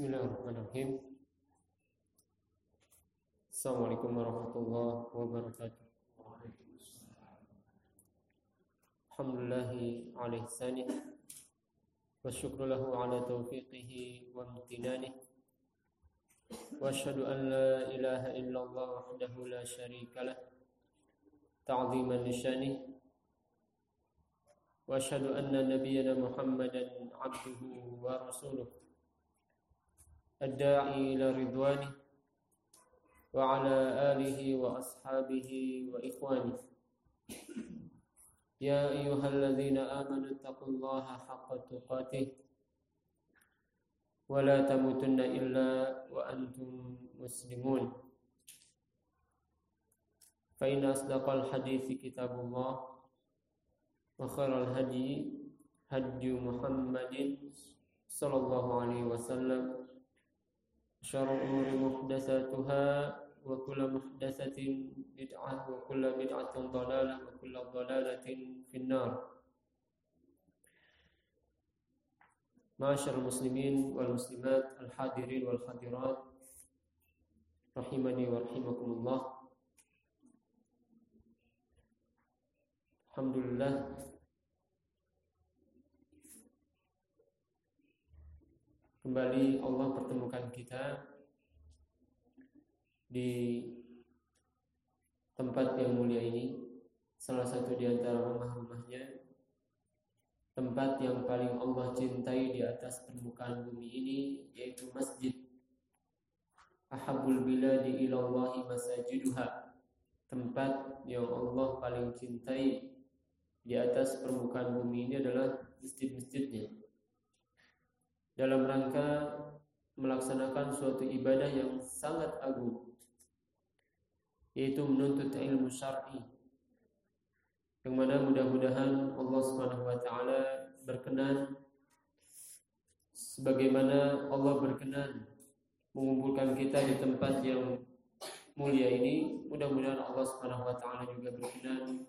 Bismillahirrahmanirrahim. Assalamualaikum warahmatullahi wabarakatuh. Alhamdulillahi ala ihsanih wa syukru lahu ala taufiqihi wa amtinanih wa ashhadu an la ilaha illallah wahdahu la syarika lah ta'ziman lisyanih wa ashhadu anna nabiyyana Muhammadan abduhu wa rasuluh الداعي إلى رضوانه وعلى آله وأصحابه وإخوانه يا أيها الذين آمنوا اتقوا الله حق تقاته ولا تموتن إلا وأنتم مسلمون فإن أصدق الحديث كتاب الله وخير الهدي هدي محمد صلى الله عليه وسلم شر الأمور محدثاتها وكل محدثة بدعة وكل بدعة ضلالة وكل ضلالة في النار. معاشر المسلمين والمسلمات الحاضرين والحاضرات رحمني ورحمكم الله. الحمد لله. Kembali Allah pertemukan kita di tempat yang mulia ini, salah satu di antara rumah-rumahnya, tempat yang paling Allah cintai di atas permukaan bumi ini, yaitu masjid. Ahabul biladi ilallahi masajiduha. Tempat yang Allah paling cintai di atas permukaan bumi ini adalah masjid-masjidnya dalam rangka melaksanakan suatu ibadah yang sangat agung yaitu menuntut ilmu syar'i yang mana mudah-mudahan Allah Subhanahu wa taala berkenan. Sebagaimana Allah berkenan mengumpulkan kita di tempat yang mulia ini mudah-mudahan Allah Subhanahu wa taala juga berkenan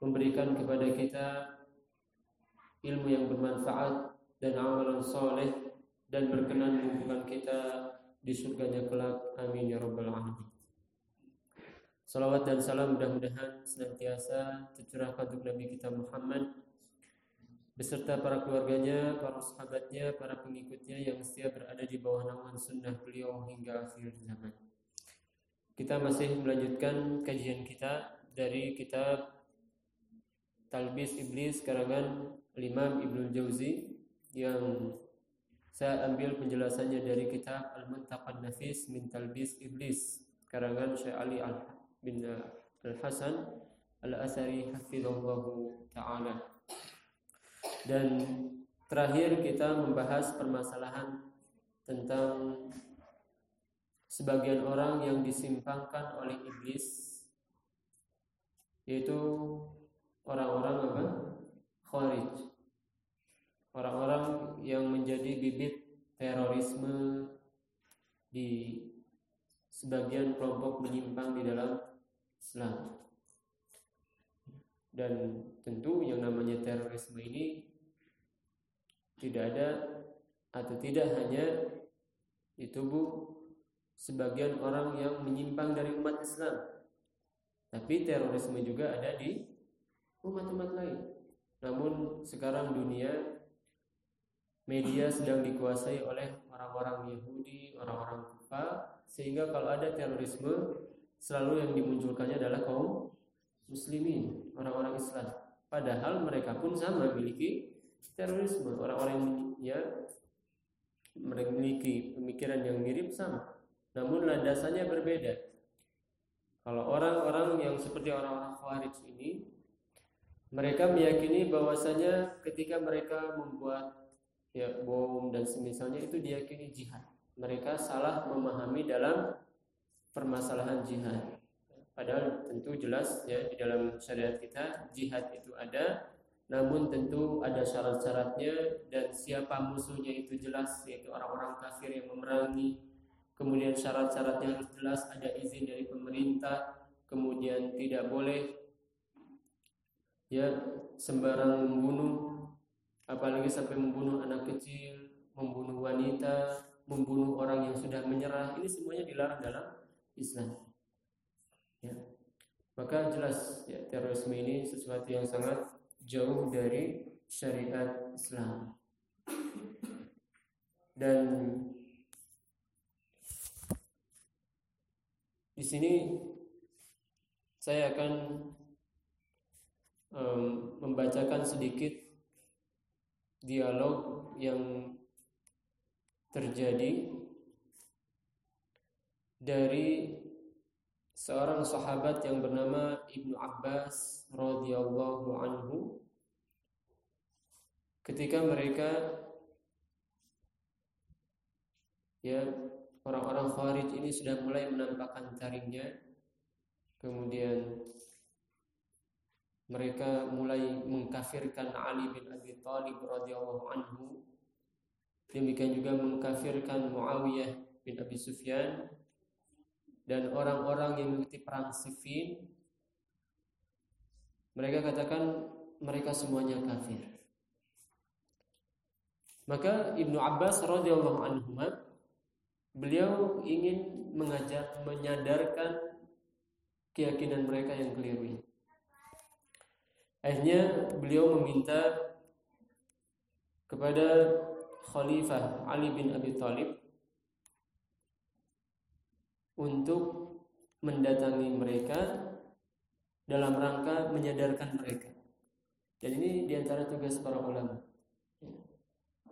memberikan kepada kita ilmu yang bermanfaat dan amalan soleh dan berkenan mengumpulkan kita di surganya kelak. Amin ya rabbal alamin. Salawat dan salam mudah-mudahan senantiasa tercurahkan untuk Nabi kita Muhammad beserta para keluarganya, para sahabatnya, para pengikutnya yang setia berada di bawah naungan sunnah beliau hingga akhir zaman. Kita masih melanjutkan kajian kita dari kitab Talbis Iblis karangan Imam Ibnu Jauzi yang saya ambil penjelasannya dari kitab Al-Muntaqad Nafis min Talbis Iblis karangan Syekh Ali Al bin Al-Hasan Al-Asari hafizallahu taala. Dan terakhir kita membahas permasalahan tentang sebagian orang yang disimpangkan oleh iblis yaitu orang-orang apa? Kharij orang-orang yang menjadi bibit terorisme di sebagian kelompok menyimpang di dalam Islam. Dan tentu yang namanya terorisme ini tidak ada atau tidak hanya di tubuh sebagian orang yang menyimpang dari umat Islam. Tapi terorisme juga ada di umat-umat lain. Namun sekarang dunia media sedang dikuasai oleh orang-orang Yahudi, orang-orang kufar, sehingga kalau ada terorisme selalu yang dimunculkannya adalah kaum muslimin, orang-orang Islam. Padahal mereka pun sama memiliki terorisme, orang-orang yang ya memiliki pemikiran yang mirip sama, namun landasannya berbeda. Kalau orang-orang yang seperti orang-orang Khawarij ini, mereka meyakini bahwasanya ketika mereka membuat ya bom dan semisalnya itu diyakini jihad. Mereka salah memahami dalam permasalahan jihad. Padahal tentu jelas ya di dalam syariat kita jihad itu ada, namun tentu ada syarat-syaratnya dan siapa musuhnya itu jelas yaitu orang-orang kafir yang memerangi. Kemudian syarat-syaratnya harus jelas ada izin dari pemerintah, kemudian tidak boleh ya sembarang membunuh apalagi sampai membunuh anak kecil, membunuh wanita, membunuh orang yang sudah menyerah, ini semuanya dilarang dalam Islam. Ya. Maka jelas ya, terorisme ini sesuatu yang sangat jauh dari syariat Islam. Dan di sini saya akan um, membacakan sedikit dialog yang terjadi dari seorang sahabat yang bernama Ibnu Abbas radhiyallahu anhu ketika mereka ya orang-orang Khawarij ini sudah mulai menampakkan taringnya. Kemudian mereka mulai mengkafirkan Ali bin Abi Thalib radhiyallahu anhu. Demikian juga mengkafirkan Muawiyah bin Abi Sufyan dan orang-orang yang mengikuti perang Siffin. Mereka katakan mereka semuanya kafir. Maka Ibnu Abbas radhiyallahu anhu beliau ingin mengajar menyadarkan keyakinan mereka yang keliru Akhirnya beliau meminta kepada Khalifah Ali bin Abi Thalib untuk mendatangi mereka dalam rangka menyadarkan mereka. Dan ini di antara tugas para ulama.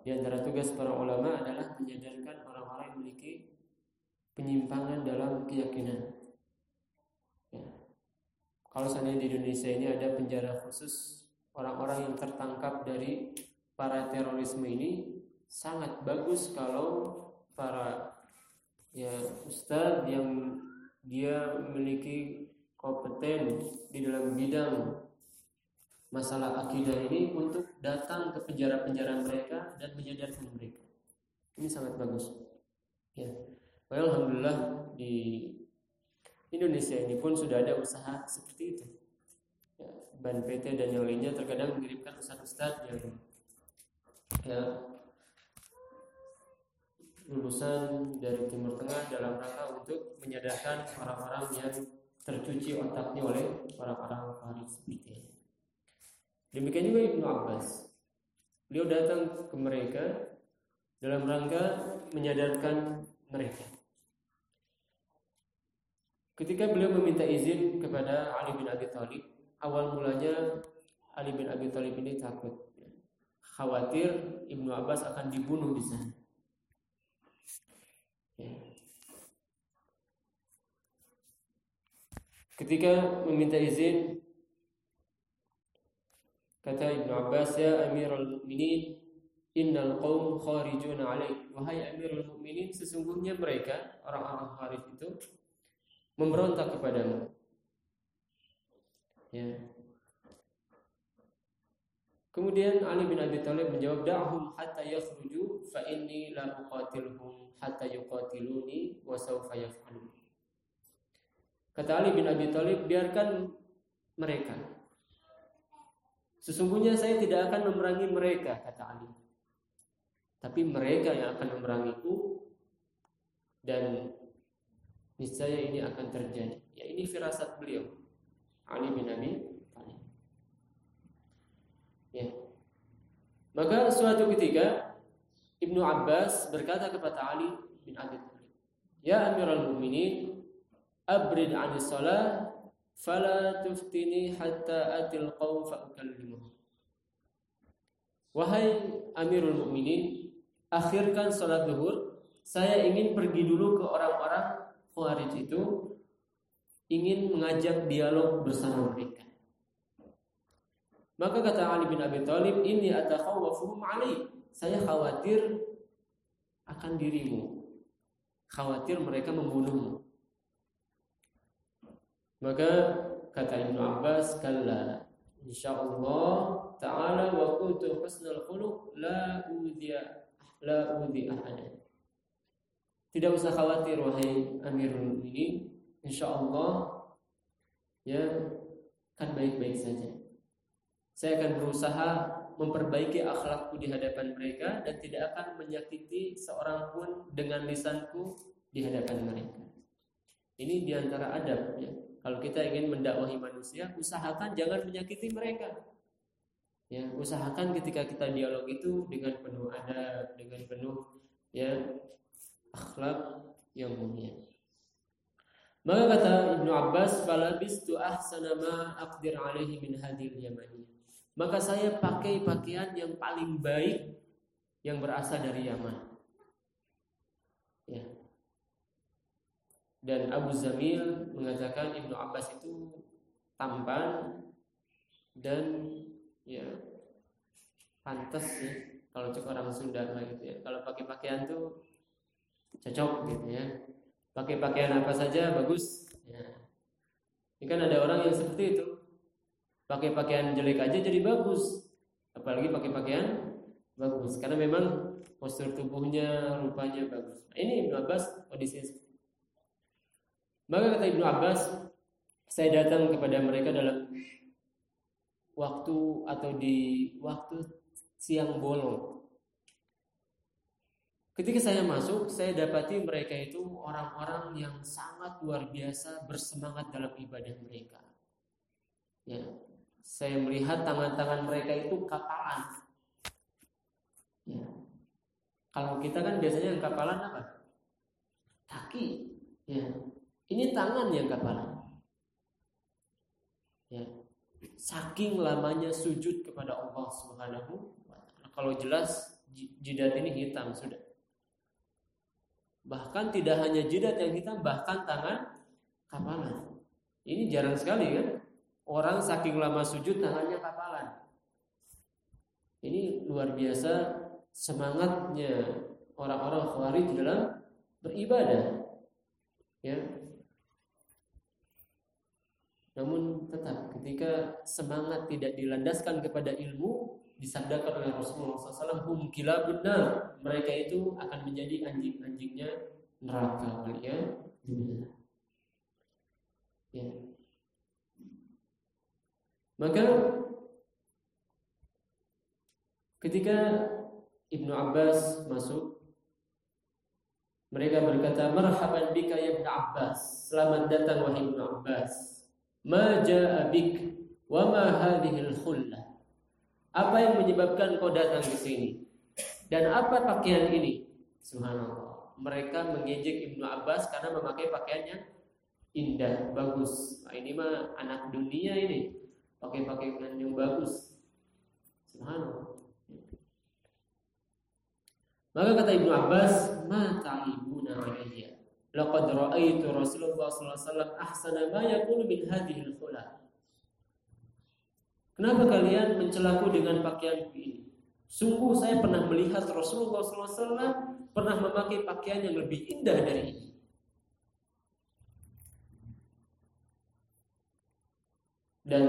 Di antara tugas para ulama adalah menyadarkan orang-orang yang memiliki penyimpangan dalam keyakinan. Kalau seandainya di Indonesia ini ada penjara khusus orang-orang yang tertangkap dari para terorisme ini sangat bagus kalau para ya ustaz yang dia memiliki kompeten di dalam bidang masalah akidah ini untuk datang ke penjara-penjara mereka dan menyadarkan mereka. Ini sangat bagus. Ya. Alhamdulillah di Indonesia ini pun sudah ada usaha seperti itu. Ya, Ban PT dan yang lainnya terkadang mengirimkan ustadz-ustadz yang ya, lulusan dari Timur Tengah dalam rangka untuk menyadarkan orang-orang yang tercuci otaknya oleh orang-orang seperti ini. Demikian juga Ibnu Abbas. Beliau datang ke mereka dalam rangka menyadarkan mereka. Ketika beliau meminta izin kepada Ali bin Abi Thalib, awal mulanya Ali bin Abi Thalib ini takut, khawatir Ibnu Abbas akan dibunuh di sana. Ya. Ketika meminta izin, kata Ibnu Abbas, ya Amirul Mukminin, Innal qaum kharijun alaik. Wahai Amirul Mukminin, sesungguhnya mereka orang-orang kharij itu memberontak kepadamu. Ya. Kemudian Ali bin Abi Thalib menjawab, "Da'hum hatta yakhruju fa inni la uqatilhum hatta yuqatiluni wa sawfa yaf'alun." Kata Ali bin Abi Thalib, biarkan mereka. Sesungguhnya saya tidak akan memerangi mereka, kata Ali. Tapi mereka yang akan memerangiku dan niscaya ini akan terjadi. Ya ini firasat beliau. Ali bin Abi Thalib. Ya. Maka suatu ketika Ibnu Abbas berkata kepada Ali bin Abi Thalib, "Ya Amirul Mukminin, abrid 'ani shalah fala tuftini hatta atil qaum fa ukallimuh." Wahai Amirul Mukminin, akhirkan salat zuhur. Saya ingin pergi dulu ke orang-orang Khawarij itu ingin mengajak dialog bersama mereka. Maka kata Ali bin Abi Thalib, "Ini atakhawwafuhum ali." Saya khawatir akan dirimu. Khawatir mereka membunuhmu. Maka kata Ibnu Abbas, "Kalla, insyaallah taala wa kuntu husnul khuluq la udhiya la udhi ahadan." Tidak usah khawatir wahai Amirul Mukminin, insyaallah ya kan baik-baik saja. Saya akan berusaha memperbaiki akhlakku di hadapan mereka dan tidak akan menyakiti seorang pun dengan lisanku di hadapan mereka. Ini di antara adab ya. Kalau kita ingin mendakwahi manusia, usahakan jangan menyakiti mereka. Ya, usahakan ketika kita dialog itu dengan penuh adab, dengan penuh ya akhlak yang mulia. Maka kata Ibnu Abbas, "Falabistu ahsana ma aqdir alaihi min hadil yamani." Maka saya pakai pakaian yang paling baik yang berasal dari Yaman. Ya. Dan Abu Zamil mengatakan Ibnu Abbas itu tampan dan ya pantas ya kalau cek orang Sunda gitu ya. Kalau pakai pakaian tuh cocok gitu ya. Pakai pakaian apa saja bagus. Ya. Ini kan ada orang yang seperti itu. Pakai pakaian jelek aja jadi bagus. Apalagi pakai pakaian bagus karena memang postur tubuhnya, rupanya bagus. Nah, ini Ibnu Abbas kondisinya maka kata Ibnu Abbas, saya datang kepada mereka dalam waktu atau di waktu siang bolong. Ketika saya masuk, saya dapati mereka itu orang-orang yang sangat luar biasa bersemangat dalam ibadah mereka. Ya, saya melihat tangan-tangan mereka itu kapalan. Ya. Kalau kita kan biasanya yang kapalan apa? Kaki. Ya. Ini tangan yang kapalan. Ya. Saking lamanya sujud kepada Allah Subhanahu Kalau jelas jidat ini hitam sudah. Bahkan tidak hanya jidat yang hitam, bahkan tangan kapalan. Ini jarang sekali kan? Orang saking lama sujud tangannya kapalan. Ini luar biasa semangatnya orang-orang Khawarij dalam beribadah. Ya, namun tetap ketika semangat tidak dilandaskan kepada ilmu disabdakan oleh Rasulullah SAW hum benar mereka itu akan menjadi anjing-anjingnya neraka ya ya. Maka ketika Ibnu Abbas masuk mereka berkata marhaban bika ya Ibnu Abbas. Selamat datang wahai Ibnu Abbas. Ma ja'a bik wa ma hadhil khullah. Apa yang menyebabkan kau datang ke sini? Dan apa pakaian ini? Subhanallah. Mereka mengejek Ibnu Abbas karena memakai pakaian yang indah, bagus. Nah, ini mah anak dunia ini. Pakai pakaian yang bagus. Subhanallah. Maka kata Ibnu Abbas, "Ma ta'ibuna alayya?" Laqad ra'aitu Rasulullah sallallahu alaihi wasallam ahsana ma yakunu min hadhihi al Kenapa kalian mencelaku dengan pakaian ini? Sungguh saya pernah melihat Rasulullah SAW pernah memakai pakaian yang lebih indah dari ini. Dan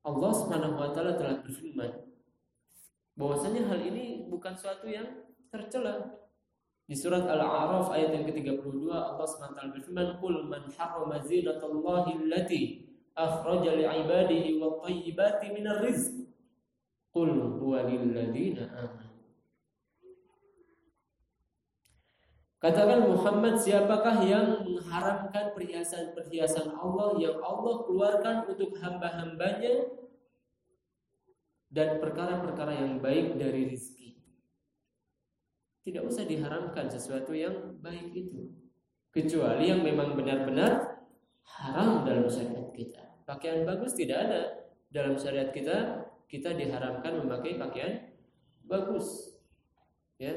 Allah wa taala telah berfirman bahwasanya hal ini bukan suatu yang tercela di surat Al-A'raf ayat yang ke-32 Allah SWT berfirman, "Qul man harrama zinatallahi allati minar rizq." Qul huwa lil ladzina amanu. Katakan Muhammad siapakah yang mengharamkan perhiasan-perhiasan Allah yang Allah keluarkan untuk hamba-hambanya dan perkara-perkara yang baik dari rizki tidak usah diharamkan sesuatu yang baik itu kecuali yang memang benar-benar haram dalam syariat. Pakaian bagus tidak ada dalam syariat kita. Kita diharamkan memakai pakaian bagus. Ya.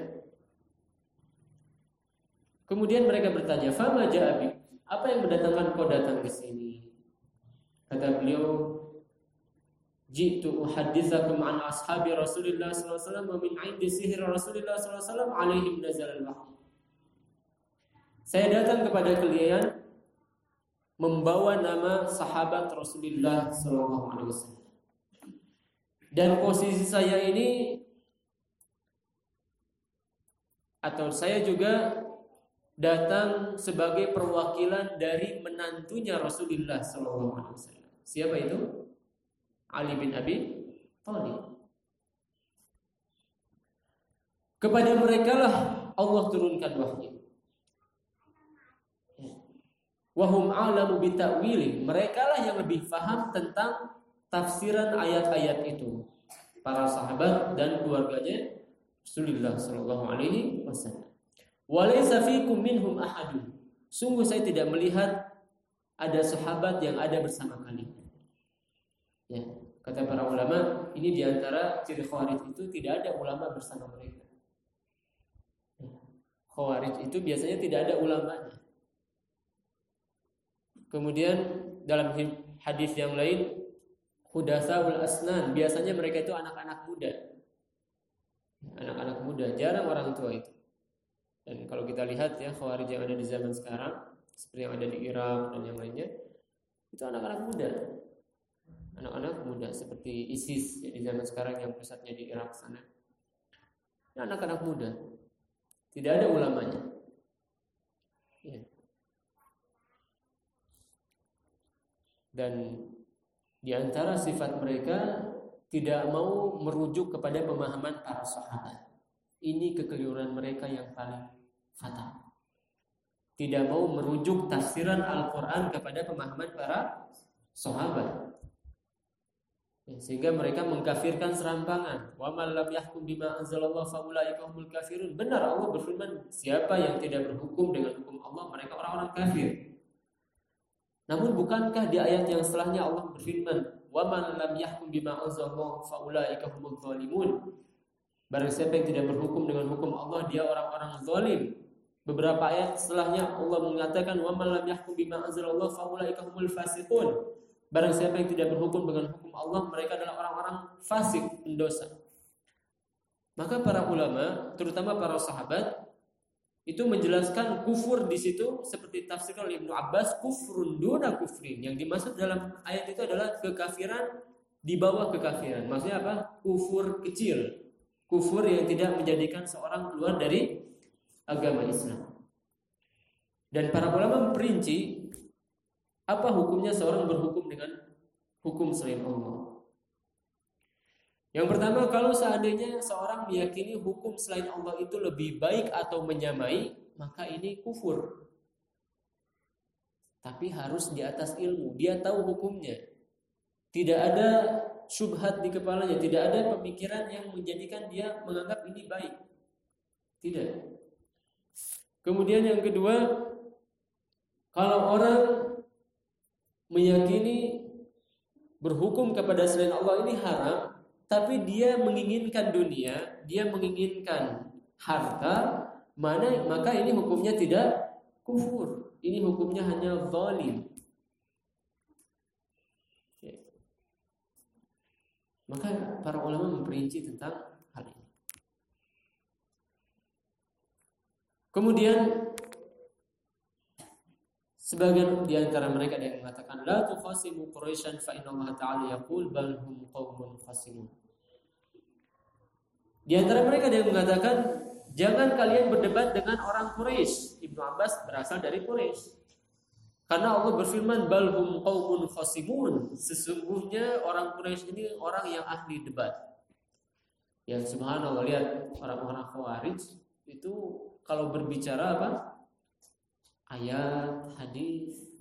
Kemudian mereka bertanya, "Fama ja'abi?" Apa yang mendatangkan kau datang ke sini? Kata beliau, jitu uhadditsakum an ashabi Rasulillah sallallahu alaihi wasallam wa min 'indi sihir Rasulillah sallallahu alaihi wasallam alaihim nazal al-wahyi. Saya datang kepada kalian membawa nama sahabat Rasulullah sallallahu alaihi wasallam. Dan posisi saya ini atau saya juga datang sebagai perwakilan dari menantunya Rasulullah sallallahu alaihi wasallam. Siapa itu? Ali bin Abi Thalib. Kepada mereka lah Allah turunkan wahyu. Ya. Wahum alamu bitawili. Mereka lah yang lebih faham tentang tafsiran ayat-ayat itu. Para sahabat dan keluarganya Rasulullah Shallallahu Alaihi Wasallam. Walaysa fikum minhum ahadun. Sungguh saya tidak melihat ada sahabat yang ada bersama kalian. Ya, kata para ulama, ini di antara ciri khawarij itu tidak ada ulama bersama mereka. Khawarij itu biasanya tidak ada ulamanya. Kemudian dalam hadis yang lain hudasaul asnan, biasanya mereka itu anak-anak muda. Anak-anak muda, jarang orang tua itu. Dan kalau kita lihat ya khawarij yang ada di zaman sekarang, seperti yang ada di Irak dan yang lainnya, itu anak-anak muda. Anak-anak muda seperti ISIS ya, di zaman sekarang yang pusatnya di Irak sana. Anak-anak muda tidak ada ulamanya. Ya. Dan di antara sifat mereka tidak mau merujuk kepada pemahaman para sahabat. Ini kekeliruan mereka yang paling fatal. Tidak mau merujuk tafsiran Al-Quran kepada pemahaman para sahabat. Ya, sehingga mereka mengkafirkan serampangan. Wa man lam yahkum bima anzalallahu faulaika humul kafirun. Benar Allah berfirman, siapa yang tidak berhukum dengan hukum Allah, mereka orang-orang kafir. Namun bukankah di ayat yang setelahnya Allah berfirman, "Wa man lam yahkum bima anzalallahu faulaika humul zalimun." Barang siapa yang tidak berhukum dengan hukum Allah, dia orang-orang zalim. Beberapa ayat setelahnya Allah mengatakan, "Wa man lam yahkum bima anzalallahu faulaika humul fasiqun." Barang siapa yang tidak berhukum dengan hukum Allah, mereka adalah orang-orang fasik, pendosa. Maka para ulama, terutama para sahabat, itu menjelaskan kufur di situ seperti tafsir oleh Ibnu Abbas kufrun duna kufrin. Yang dimaksud dalam ayat itu adalah kekafiran di bawah kekafiran. Maksudnya apa? Kufur kecil. Kufur yang tidak menjadikan seorang keluar dari agama Islam. Dan para ulama memperinci apa hukumnya seorang berhukum dengan hukum selain Allah? Yang pertama, kalau seandainya seorang meyakini hukum selain Allah itu lebih baik atau menyamai, maka ini kufur. Tapi harus di atas ilmu. Dia tahu hukumnya. Tidak ada syubhat di kepalanya, tidak ada pemikiran yang menjadikan dia menganggap ini baik. Tidak. Kemudian yang kedua, kalau orang meyakini berhukum kepada selain Allah ini haram, tapi dia menginginkan dunia, dia menginginkan harta, mana maka ini hukumnya tidak kufur. Ini hukumnya hanya zalim. Maka para ulama memperinci tentang hal ini. Kemudian Sebagian di antara mereka ada yang mengatakan la tuqasimu Quraisyan fa inna Allah ta'ala yaqul bal hum qaumun. Di antara mereka ada yang mengatakan jangan kalian berdebat dengan orang Quraisy. Ibnu Abbas berasal dari Quraisy. Karena Allah berfirman bal hum qaumun. Sesungguhnya orang Quraisy ini orang yang ahli debat. Yang subhanallah lihat orang-orang Khawarij itu kalau berbicara apa? Ayat, hadis.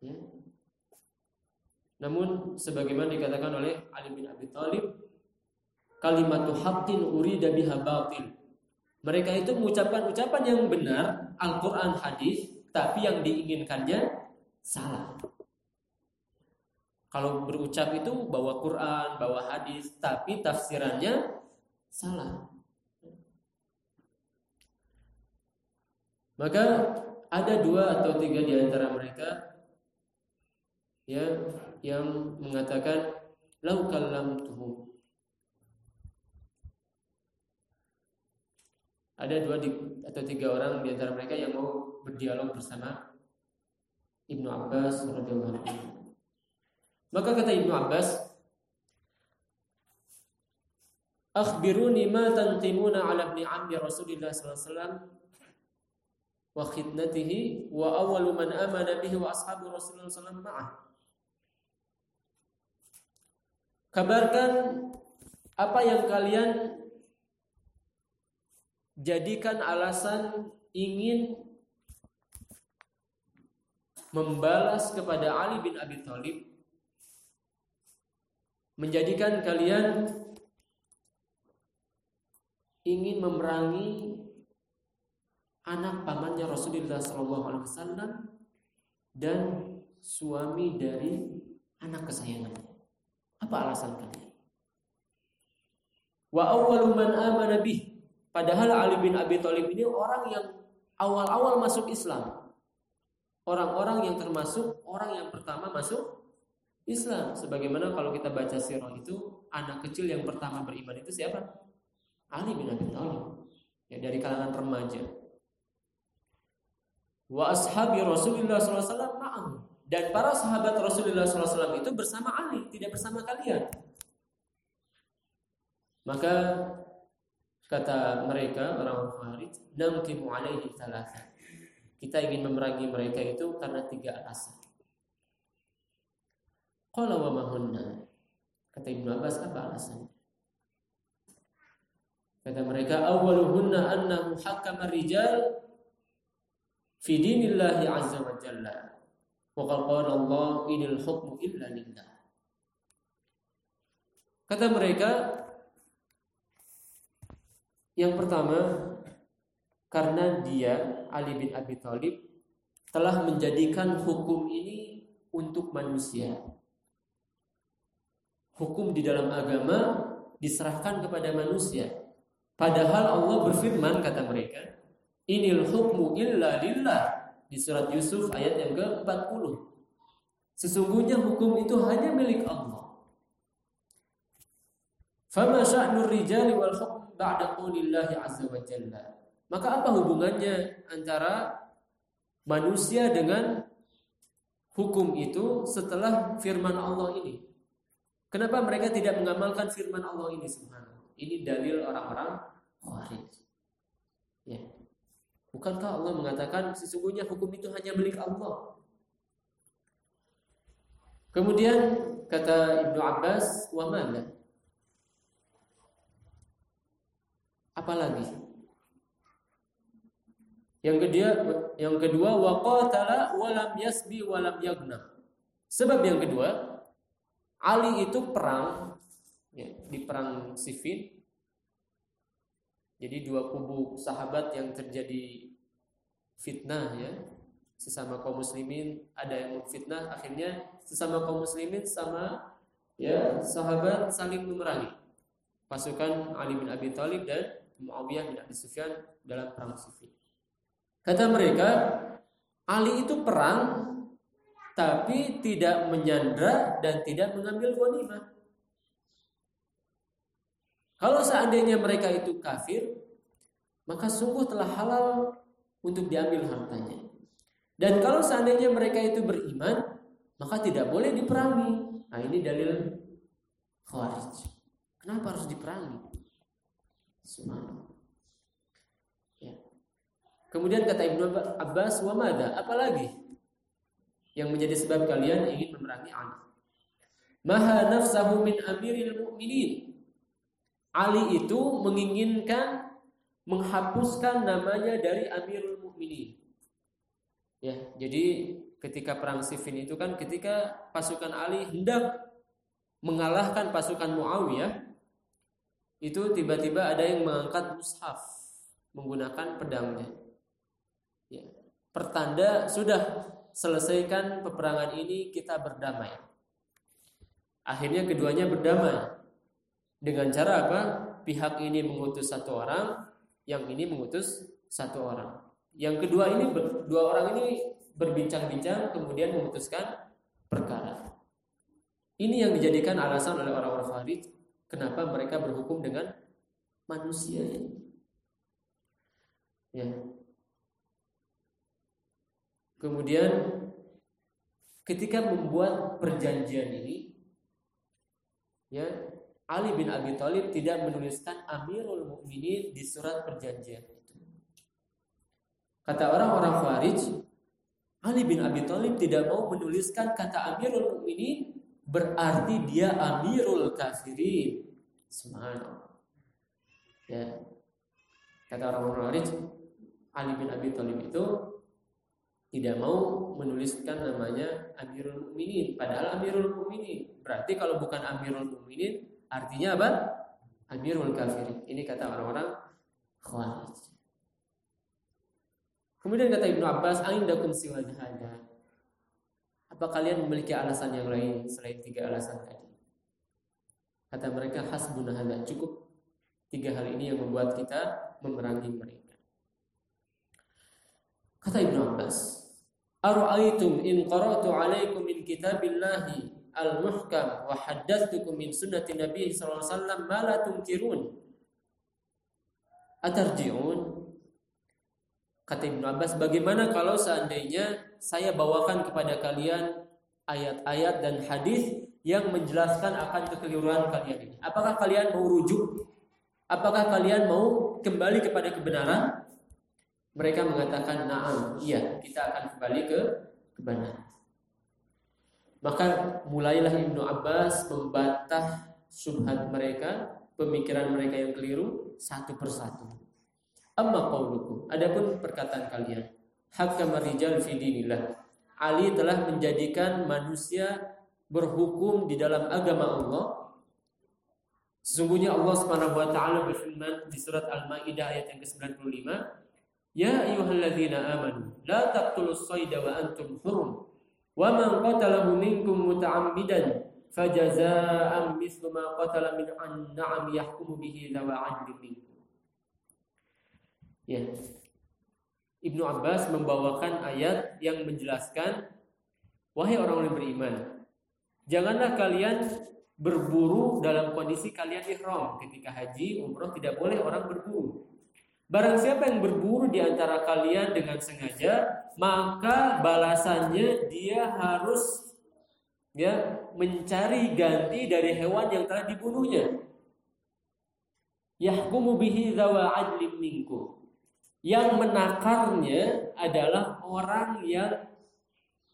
Ya. Namun sebagaimana dikatakan oleh Ali bin Abi Thalib, kalimatu haqqin urida biha batil. Mereka itu mengucapkan ucapan yang benar, Al-Qur'an hadis, tapi yang diinginkannya salah. Kalau berucap itu bawa Quran, bawa hadis, tapi tafsirannya salah. Maka ada dua atau tiga di antara mereka ya yang mengatakan lau tuhu. Ada dua atau tiga orang di antara mereka yang mau berdialog bersama Ibnu Abbas radhiyallahu anhu. Maka kata Ibnu Abbas, "Akhbiruni ma tanqimuna ala ibni ammi Rasulillah sallallahu alaihi wasallam wa khidnatihi wa awwalu man amana bihi wa ashabu Rasulullah sallallahu ma'ah. kabarkan apa yang kalian jadikan alasan ingin membalas kepada Ali bin Abi Thalib menjadikan kalian ingin memerangi anak pamannya Rasulullah SAW dan suami dari anak kesayangannya. Apa alasan kalian? Wa awwalu man amana. Padahal Ali bin Abi Thalib ini orang yang awal-awal masuk Islam. Orang-orang yang termasuk orang yang pertama masuk Islam. Sebagaimana kalau kita baca sirah itu anak kecil yang pertama beriman itu siapa? Ali bin Abi Thalib. Ya dari kalangan remaja. Wa ashabi Rasulullah SAW ma'am. Dan para sahabat Rasulullah SAW itu bersama Ali, tidak bersama kalian. Maka kata mereka orang Khawarij, namkimu alaihi thalatha. Kita ingin memerangi mereka itu karena tiga alasan. Qala wa mahunna. Kata Ibnu Abbas apa alasannya? Kata mereka awwaluhunna annahu hakama rijal fi dinillahi azza wa jalla. Wa qala Allah inil hukmu illa lillah. Kata mereka yang pertama karena dia Ali bin Abi Thalib telah menjadikan hukum ini untuk manusia. Hukum di dalam agama diserahkan kepada manusia. Padahal Allah berfirman kata mereka, "Inil hukmu illa lillah" di surat Yusuf ayat yang ke-40. Sesungguhnya hukum itu hanya milik Allah. Fama sya'nur rijali wal hukm ba'da qulillahi azza wa jalla. Maka apa hubungannya antara manusia dengan hukum itu setelah firman Allah ini? Kenapa mereka tidak mengamalkan firman Allah ini subhanahu? Ini dalil orang-orang Khawarij. Ya. Bukankah Allah mengatakan sesungguhnya hukum itu hanya milik Allah? Kemudian kata Ibnu Abbas, wa mana? Apalagi? Yang kedua, yang kedua wa qatala wa lam yasbi wa lam. Sebab yang kedua, Ali itu perang ya, di perang Siffin jadi dua kubu sahabat yang terjadi fitnah ya sesama kaum muslimin ada yang fitnah akhirnya sesama kaum muslimin sama ya sahabat saling memerangi pasukan Ali bin Abi Thalib dan Muawiyah bin Abi Sufyan dalam perang Siffin. Kata mereka Ali itu perang tapi tidak menyandra dan tidak mengambil ghanimah. Kalau seandainya mereka itu kafir, maka sungguh telah halal untuk diambil hartanya. Dan kalau seandainya mereka itu beriman, maka tidak boleh diperangi. Nah, ini dalil Khawarij. Kenapa harus diperangi? Ya. Kemudian kata Ibnu Abbas, "Wa mada?" Apalagi yang menjadi sebab kalian ingin memerangi Ali? Maha nafsahu min amiril mu'minin Ali itu menginginkan menghapuskan namanya dari Amirul Mukminin. Ya, jadi ketika perang Siffin itu kan ketika pasukan Ali hendak mengalahkan pasukan Muawiyah, itu tiba-tiba ada yang mengangkat mushaf menggunakan pedangnya. Ya, pertanda sudah selesaikan peperangan ini kita berdamai. Akhirnya keduanya berdamai. Dengan cara apa? Pihak ini mengutus satu orang, yang ini mengutus satu orang. Yang kedua ini dua orang ini berbincang-bincang kemudian memutuskan perkara. Ini yang dijadikan alasan oleh orang-orang Khawarij kenapa mereka berhukum dengan manusia ini. Ya. Kemudian ketika membuat perjanjian ini ya Ali bin Abi Thalib tidak menuliskan Amirul Mukminin di surat perjanjian itu. Kata orang-orang Khawarij, Ali bin Abi Thalib tidak mau menuliskan kata Amirul Mukminin berarti dia amirul kafirin. Subhanallah. Ya. Kata orang-orang Khawarij, Ali bin Abi Thalib itu tidak mau menuliskan namanya Amirul Mukminin padahal Amirul Mukminin berarti kalau bukan Amirul Mukminin artinya apa? Amirul Kafirin. Ini kata orang-orang Khawarij. Kemudian kata Ibnu Abbas aindakum siwa hada apa kalian memiliki alasan yang lain selain tiga alasan tadi? Kata mereka hasbuna hada cukup tiga hal ini yang membuat kita memerangi mereka. Kata Ibnu Abbas Ara'aytum in qara'tu 'alaikum min kitabillahi al-muhkam wa haddathtukum min sunnati Nabi sallallahu alaihi wasallam ma la tunkirun. Atarji'un? Kata Ibnu Abbas, bagaimana kalau seandainya saya bawakan kepada kalian ayat-ayat dan hadis yang menjelaskan akan kekeliruan kalian ini? Apakah kalian mau rujuk? Apakah kalian mau kembali kepada kebenaran? Mereka mengatakan na'am, iya, kita akan kembali ke kebenaran. Maka mulailah Ibnu Abbas membatah subhat mereka, pemikiran mereka yang keliru satu persatu. Amma qaulukum, adapun perkataan kalian, hakama rijal fi dinillah. Ali telah menjadikan manusia berhukum di dalam agama Allah. Sesungguhnya Allah Subhanahu wa taala berfirman di surat Al-Maidah ayat yang ke-95, Ya ayyuhalladzina amanu la taqtulus sayda wa antum hurum wa man qatalahu minkum muta'ammidan fajazaa'an mithlu ma qatala min an-na'am yahkumu bihi dawa 'adlin minkum. Ya. Ibnu Abbas membawakan ayat yang menjelaskan wahai orang yang beriman janganlah kalian berburu dalam kondisi kalian ihram ketika haji umroh tidak boleh orang berburu Barang siapa yang berburu di antara kalian dengan sengaja, maka balasannya dia harus ya mencari ganti dari hewan yang telah dibunuhnya. Yahkumu bihi dzawa adlim minku. Yang menakarnya adalah orang yang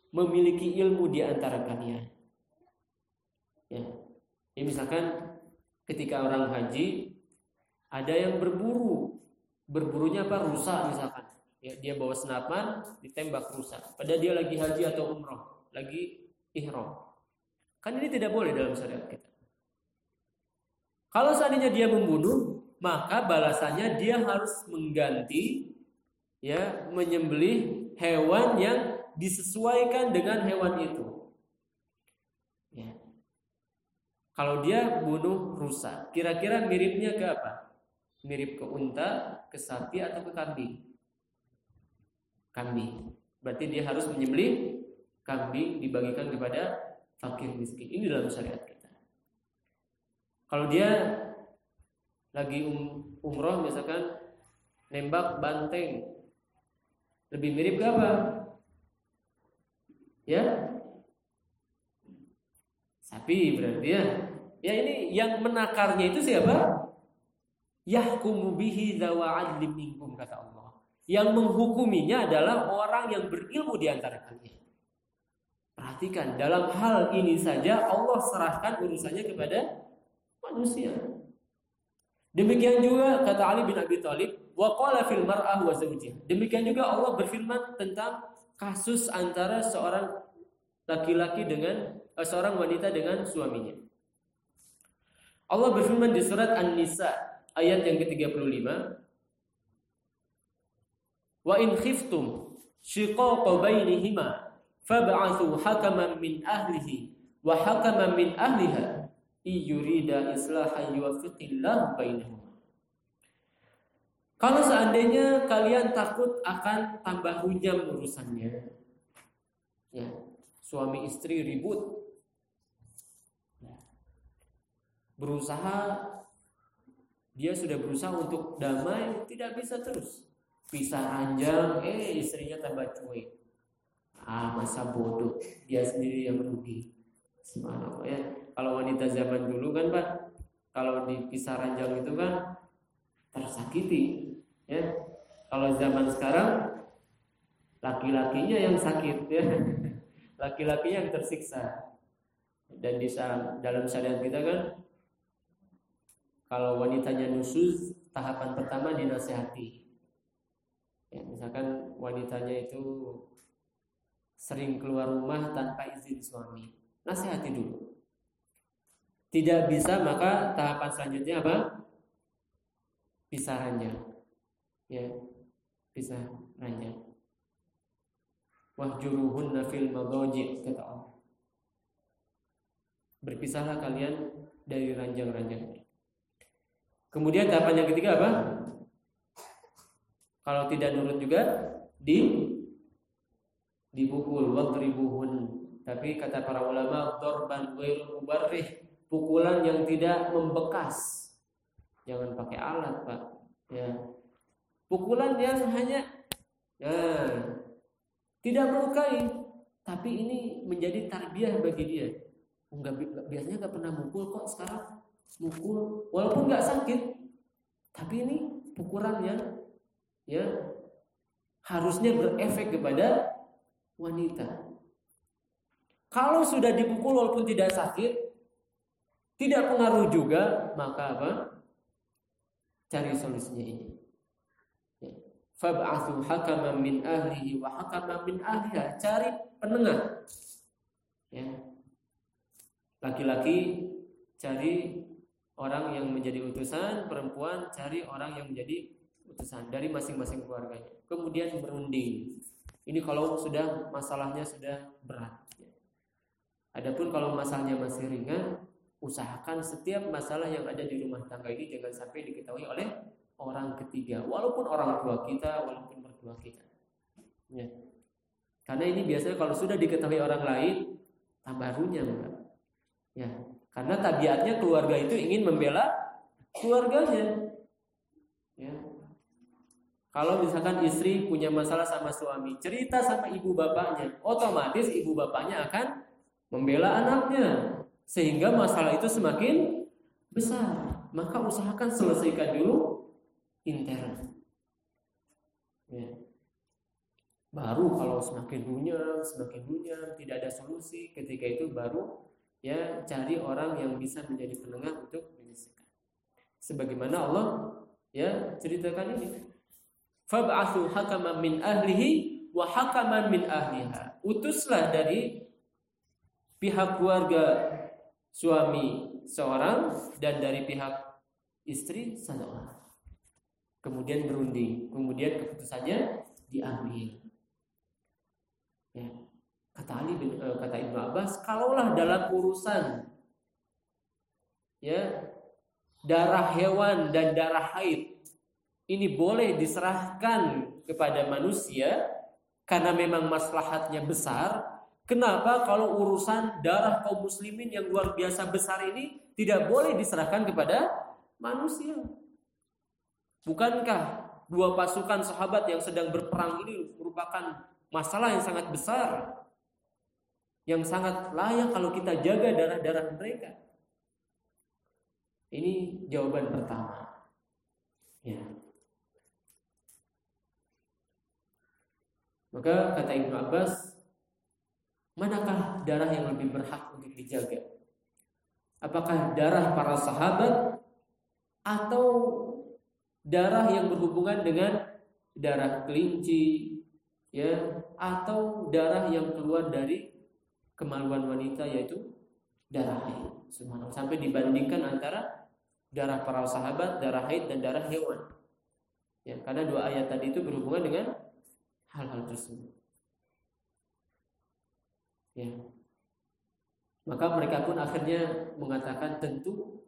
memiliki ilmu di antara kalian. Ya. ya misalkan ketika orang haji ada yang berburu berburunya apa? Rusa misalkan. Ya dia bawa senapan ditembak rusa. Padahal dia lagi haji atau umroh lagi ihram. Kan ini tidak boleh dalam syariat kita. Kalau seandainya dia membunuh maka balasannya dia harus mengganti ya menyembelih hewan yang disesuaikan dengan hewan itu. Ya. Kalau dia bunuh rusa kira-kira miripnya ke apa mirip ke unta, ke sapi atau ke kambing? Kambing. Berarti dia harus menyembelih kambing dibagikan kepada fakir miskin. Ini dalam syariat kita. Kalau dia lagi um, umroh misalkan nembak banteng, lebih mirip ke apa? Ya, sapi berarti ya. Ya ini yang menakarnya itu siapa? Yahkumu bihi adlim minkum kata Allah. Yang menghukuminya adalah orang yang berilmu di antara kalian. Perhatikan, dalam hal ini saja Allah serahkan urusannya kepada manusia. Demikian juga kata Ali bin Abi Thalib, wa qala fil mar'ah wa zawjiha. Demikian juga Allah berfirman tentang kasus antara seorang laki-laki dengan eh, seorang wanita dengan suaminya. Allah berfirman di surat An-Nisa ayat yang ke-35 Wa in khiftum shiqaqa bainihima fab'athu hakaman min ahlihi wa hakaman min ahliha yurida islahan yuwaffiqillahu bainahum Kalau seandainya kalian takut akan tambah hujam urusannya ya suami istri ribut ya. berusaha dia sudah berusaha untuk damai, tidak bisa terus. Pisah ranjang, eh istrinya tambah cuek. Ah, masa bodoh. Dia sendiri yang rugi. Subhanallah ya. Kalau wanita zaman dulu kan, Pak, kalau dipisah ranjang itu kan tersakiti, ya. Kalau zaman sekarang laki-lakinya yang sakit ya. Laki-lakinya yang tersiksa. Dan di dalam syariat kita kan kalau wanitanya nusuz tahapan pertama dinasehati. Ya, misalkan wanitanya itu sering keluar rumah tanpa izin suami, nasihati dulu. Tidak bisa maka tahapan selanjutnya apa? Pisah ranjang. Ya, pisah ranjang. Wahjuruhunna fil madaji kata Allah. Berpisahlah kalian dari ranjang-ranjang. Kemudian tahapan yang ketiga apa? Kalau tidak nurut juga di dipukul wadribuhun. Tapi kata para ulama dorban ghairu mubarrih, pukulan yang tidak membekas. Jangan pakai alat, Pak. Ya. Pukulan yang hanya ya, tidak melukai, tapi ini menjadi tarbiyah bagi dia. Enggak biasanya nggak pernah mukul kok sekarang mukul walaupun nggak sakit, tapi ini pukulan yang ya harusnya berefek kepada wanita. Kalau sudah dipukul walaupun tidak sakit, tidak pengaruh juga, maka apa? Cari solusinya ini. Fab'athu hakaman min ahlihi wa hakaman min ahliha. Cari penengah. Ya. Laki-laki cari orang yang menjadi utusan, perempuan cari orang yang menjadi utusan dari masing-masing keluarganya. Kemudian berunding. Ini kalau sudah masalahnya sudah berat. Adapun kalau masalahnya masih ringan, usahakan setiap masalah yang ada di rumah tangga ini jangan sampai diketahui oleh orang ketiga, walaupun orang tua kita, walaupun mertua kita. Ya. Karena ini biasanya kalau sudah diketahui orang lain, tambah runyam, Ya, karena tabiatnya keluarga itu ingin membela keluarganya. Ya. Kalau misalkan istri punya masalah sama suami, cerita sama ibu bapaknya, otomatis ibu bapaknya akan membela anaknya, sehingga masalah itu semakin besar. Maka usahakan selesaikan dulu intern. Ya. Baru kalau semakin runyam, semakin runyam, tidak ada solusi, ketika itu baru ya cari orang yang bisa menjadi penengah untuk menyelesaikan. Sebagaimana Allah ya ceritakan ini. Fab'athu hakaman min ahlihi wa hakaman min ahliha. Utuslah dari pihak keluarga suami seorang dan dari pihak istri seorang kemudian berunding, kemudian keputusannya diambil. Ya. Kata Ali bin, uh, kata Ibnu Abbas, kalaulah dalam urusan ya darah hewan dan darah haid ini boleh diserahkan kepada manusia karena memang maslahatnya besar. Kenapa kalau urusan darah kaum muslimin yang luar biasa besar ini tidak boleh diserahkan kepada manusia? Bukankah dua pasukan sahabat yang sedang berperang ini merupakan masalah yang sangat besar yang sangat layak kalau kita jaga darah-darah mereka. Ini jawaban pertama. Ya. Maka kata Ibnu Abbas, manakah darah yang lebih berhak untuk dijaga? Apakah darah para sahabat atau darah yang berhubungan dengan darah kelinci ya atau darah yang keluar dari kemaluan wanita yaitu darah haid sampai dibandingkan antara darah para sahabat darah haid dan darah hewan ya karena dua ayat tadi itu berhubungan dengan hal-hal tersebut ya maka mereka pun akhirnya mengatakan tentu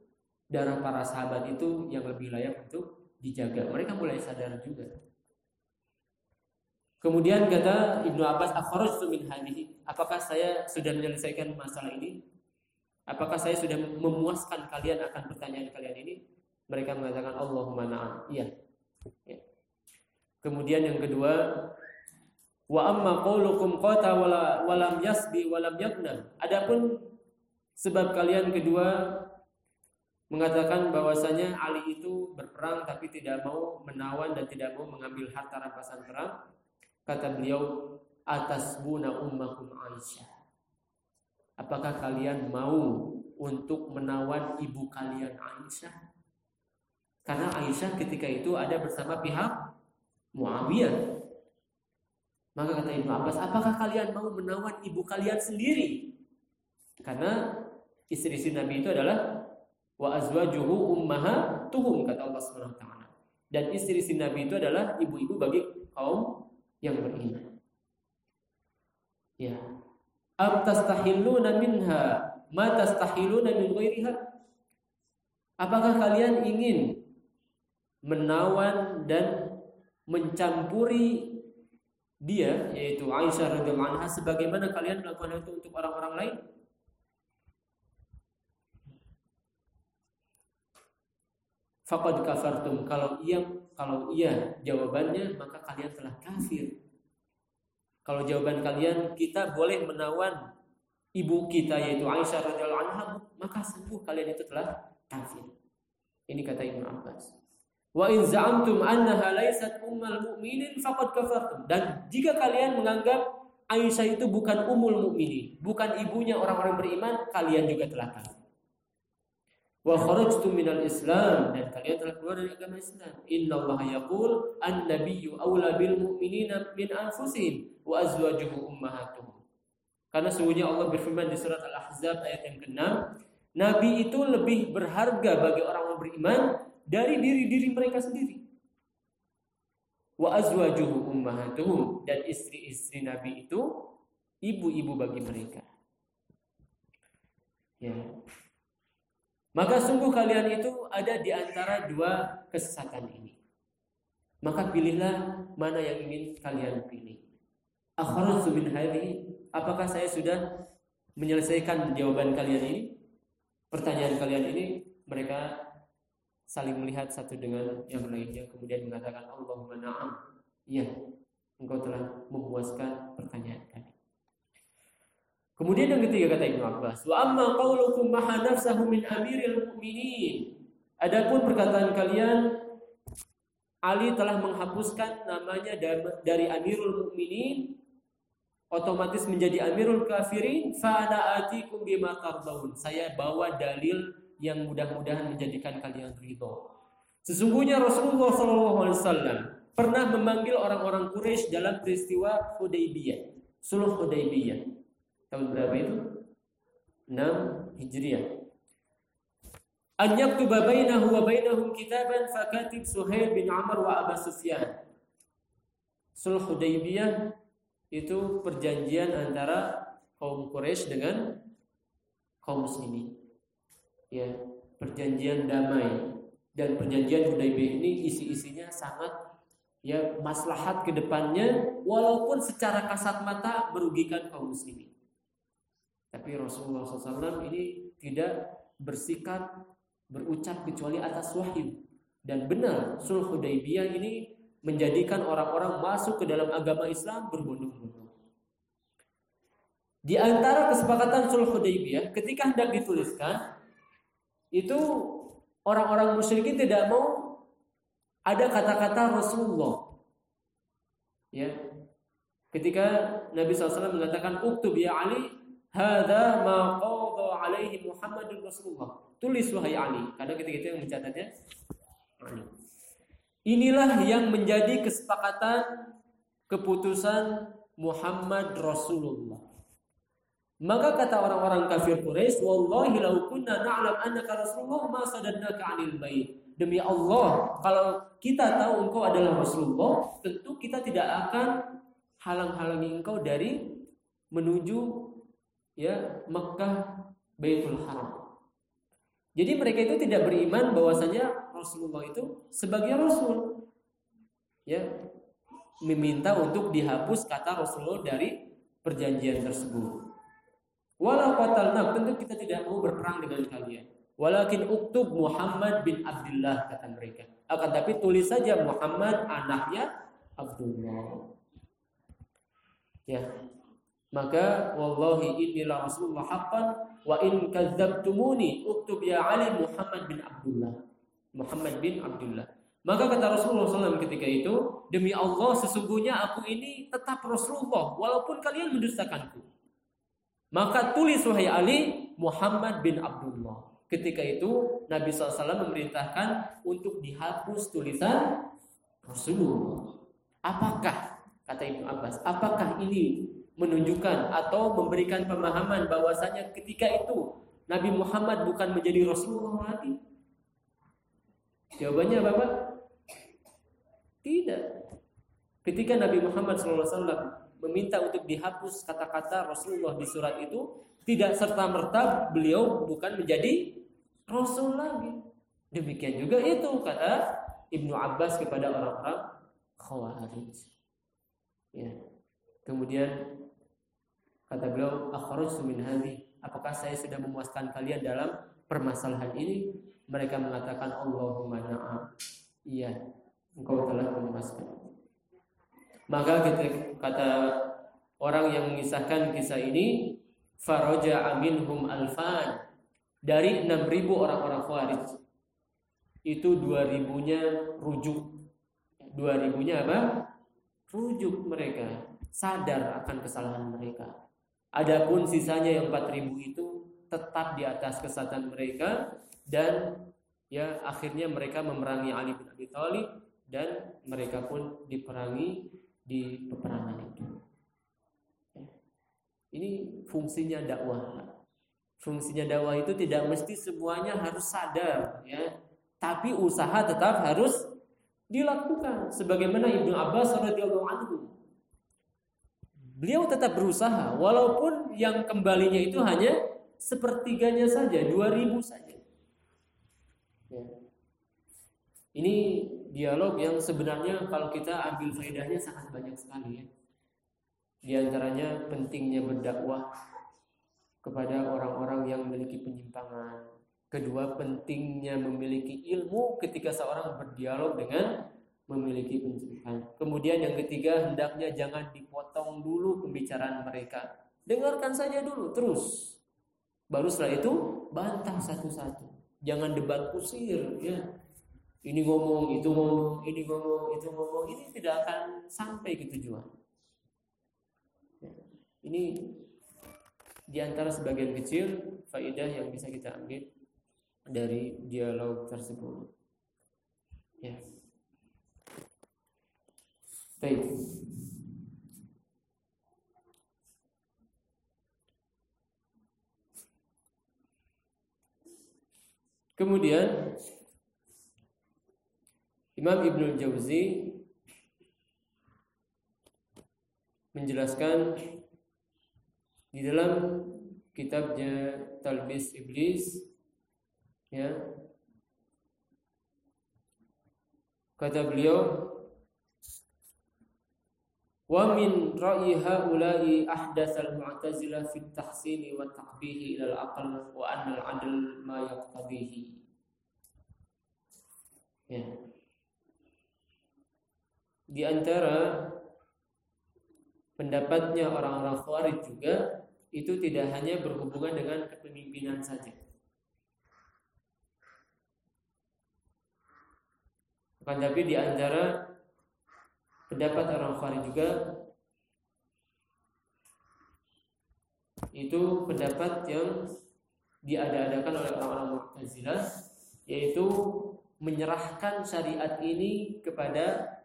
darah para sahabat itu yang lebih layak untuk dijaga. Mereka mulai sadar juga. Kemudian kata Ibnu Abbas, "Akhrajtu min hadhihi." Apakah saya sudah menyelesaikan masalah ini? Apakah saya sudah memuaskan kalian akan pertanyaan kalian ini? Mereka mengatakan, "Allahumma na'am." Iya. Ya. Kemudian yang kedua, wa amma qaulukum qata wala walam yasbi walam yakna. Adapun sebab kalian kedua mengatakan bahwasanya Ali itu berperang tapi tidak mau menawan dan tidak mau mengambil harta rampasan perang. Kata beliau, atas buna ummakum Aisyah. apakah kalian mau untuk menawan ibu kalian Aisyah? Karena Aisyah ketika itu ada bersama pihak Muawiyah. Maka kata Ibnu Abbas, apakah kalian mau menawan ibu kalian sendiri? Karena istri-istri Nabi itu adalah wa azwajuhu ummahatuhum kata Allah Subhanahu wa taala. Dan istri-istri Nabi itu adalah ibu-ibu bagi kaum yang beriman. Ya. Am tastahilluna minha ma tastahilluna min ghairiha? Apakah kalian ingin menawan dan mencampuri dia yaitu Aisyah radhiyallahu anha sebagaimana kalian melakukan itu untuk orang-orang lain? Faqad kafartum kalau iya kalau iya jawabannya maka kalian telah kafir. Kalau jawaban kalian kita boleh menawan ibu kita yaitu Aisyah radhiyallahu anha, maka sungguh kalian itu telah kafir. Ini kata Ibnu Abbas. Wa in za'amtum annaha laysat ummul mu'minin faqad kafartum. Dan jika kalian menganggap Aisyah itu bukan umul mukminin, bukan ibunya orang-orang beriman, kalian juga telah kafir. Wa kharajtum minal Islam dan kalian telah keluar dari agama Islam. Inna Allah yaqul an-nabiyyu aula bil mu'minina min anfusihim wa azwajuhu ummahatuhum. Karena sungguhnya Allah berfirman di surat Al-Ahzab ayat yang ke-6, Nabi itu lebih berharga bagi orang-orang beriman dari diri-diri mereka sendiri. Wa azwajuhu ummahatuhum dan istri-istri Nabi itu ibu-ibu bagi mereka. Ya. Maka sungguh kalian itu ada di antara dua kesesatan ini. Maka pilihlah mana yang ingin kalian pilih akhrajtu min hadhihi? Apakah saya sudah menyelesaikan jawaban kalian ini? Pertanyaan kalian ini mereka saling melihat satu dengan yang lainnya kemudian mengatakan Allahumma na'am. Iya, engkau telah memuaskan pertanyaan kami. Kemudian yang ketiga kata Ibnu Abbas, wa amma qaulukum maha nafsahu min amiril mu'minin. Adapun perkataan kalian Ali telah menghapuskan namanya dari Amirul Mukminin otomatis menjadi amirul kafirin fana atikum bima. Saya bawa dalil yang mudah-mudahan menjadikan kalian ridho. Sesungguhnya Rasulullah SAW pernah memanggil orang-orang Quraisy dalam peristiwa Hudaybiyah, Suluh Hudaybiyah. Tahun berapa itu? 6 Hijriah. An yaktuba bainahu wa bainahum kitaban fakatib Suhail bin Amr wa Abu Sufyan. Sulh Hudaybiyah itu perjanjian antara kaum Quraisy dengan kaum muslimin. Ya, perjanjian damai dan perjanjian Hudaybiyah ini isi-isinya sangat ya maslahat ke depannya walaupun secara kasat mata merugikan kaum muslimin. Tapi Rasulullah SAW ini tidak bersikap berucap kecuali atas wahyu dan benar sulh Hudaybiyah ini menjadikan orang-orang masuk ke dalam agama Islam berbondong-bondong. Di antara kesepakatan sulh Hudaybiyah ketika hendak dituliskan itu orang-orang musyrikin tidak mau ada kata-kata Rasulullah. Ya. Ketika Nabi SAW mengatakan uktub ya Ali hadza ma qadha alaihi Muhammadun Rasulullah. Tulis wahai Ali. Karena ketika itu yang mencatatnya Ali. Inilah yang menjadi kesepakatan keputusan Muhammad Rasulullah. Maka kata orang-orang kafir Quraisy, "Wallahi law kunna na'lam annaka Rasulullah ma sadadnaka 'anil bait." Demi Allah, kalau kita tahu engkau adalah Rasulullah, tentu kita tidak akan halang-halangi engkau dari menuju ya Mekah Baitul Haram. Jadi mereka itu tidak beriman bahwasanya Rasulullah itu sebagai Rasul. Ya, meminta untuk dihapus kata Rasulullah dari perjanjian tersebut. Walau qatalna tentu kita tidak mau berperang dengan kalian. Walakin uktub Muhammad bin Abdullah kata mereka. Akan tapi tulis saja Muhammad anaknya Abdullah. Ya. Maka wallahi inilah Rasulullah haqqan wa in kadzabtumuni uktub ya Ali Muhammad bin Abdullah. Muhammad bin Abdullah. Maka kata Rasulullah SAW ketika itu, demi Allah sesungguhnya aku ini tetap Rasulullah walaupun kalian mendustakanku. Maka tulis wahai Ali Muhammad bin Abdullah. Ketika itu Nabi SAW memerintahkan untuk dihapus tulisan Rasulullah. Apakah kata Ibnu Abbas? Apakah ini menunjukkan atau memberikan pemahaman bahwasanya ketika itu Nabi Muhammad bukan menjadi Rasulullah lagi? Jawabannya apa, Pak? Tidak. Ketika Nabi Muhammad SAW meminta untuk dihapus kata-kata Rasulullah di surat itu, tidak serta merta beliau bukan menjadi Rasul lagi. Demikian juga itu kata Ibnu Abbas kepada orang-orang Khawarij. Ya. Kemudian kata beliau, "Akhrajtu min hadhi." Apakah saya sudah memuaskan kalian dalam permasalahan ini? Mereka mengatakan, "Allahumma na'am." Iya, engkau telah memuaskan. Maka kita, kata orang yang mengisahkan kisah ini, faraja aminhum alfan dari 6000 orang-orang Khawarij. Itu 2000-nya rujuk. 2000-nya apa? Rujuk mereka, sadar akan kesalahan mereka. Adapun sisanya yang 4000 itu tetap di atas kesatuan mereka dan ya akhirnya mereka memerangi Ali bin Abi Thalib dan mereka pun diperangi di peperangan itu. Ya. Ini fungsinya dakwah. Fungsinya dakwah itu tidak mesti semuanya harus sadar, ya. Tapi usaha tetap harus dilakukan. Sebagaimana Ibnu Abbas radhiyallahu anhu. Beliau tetap berusaha, walaupun yang kembalinya itu hanya sepertiganya saja, 2000 saja. Ya. Ini dialog yang sebenarnya kalau kita ambil faedahnya sangat banyak sekali ya. Di antaranya pentingnya berdakwah kepada orang-orang yang memiliki penyimpangan. Kedua, pentingnya memiliki ilmu ketika seorang berdialog dengan memiliki penyimpangan. Kemudian yang ketiga, hendaknya jangan dipotong dulu pembicaraan mereka. Dengarkan saja dulu terus. Baru setelah itu bantah satu-satu. Jangan debat kusir ya ini ngomong, itu ngomong, ini ngomong, itu ngomong, ini tidak akan sampai ke tujuan. Ya. Ini di antara sebagian kecil faidah yang bisa kita ambil dari dialog tersebut. Ya. Baik. Kemudian Imam Ibnu Jauzi menjelaskan di dalam kitabnya Talbis Iblis ya kata beliau wa min ra'yi haula'i ahdath al-mu'tazilah fi at-tahsin wa taqbih ila al-aql wa anna al-'adl ma yaqtadihi ya di antara pendapatnya orang-orang Khawarij juga itu tidak hanya berhubungan dengan kepemimpinan saja. Akan tapi di antara pendapat orang Khawarij juga itu pendapat yang diada-adakan oleh orang-orang Mu'tazilah yaitu menyerahkan syariat ini kepada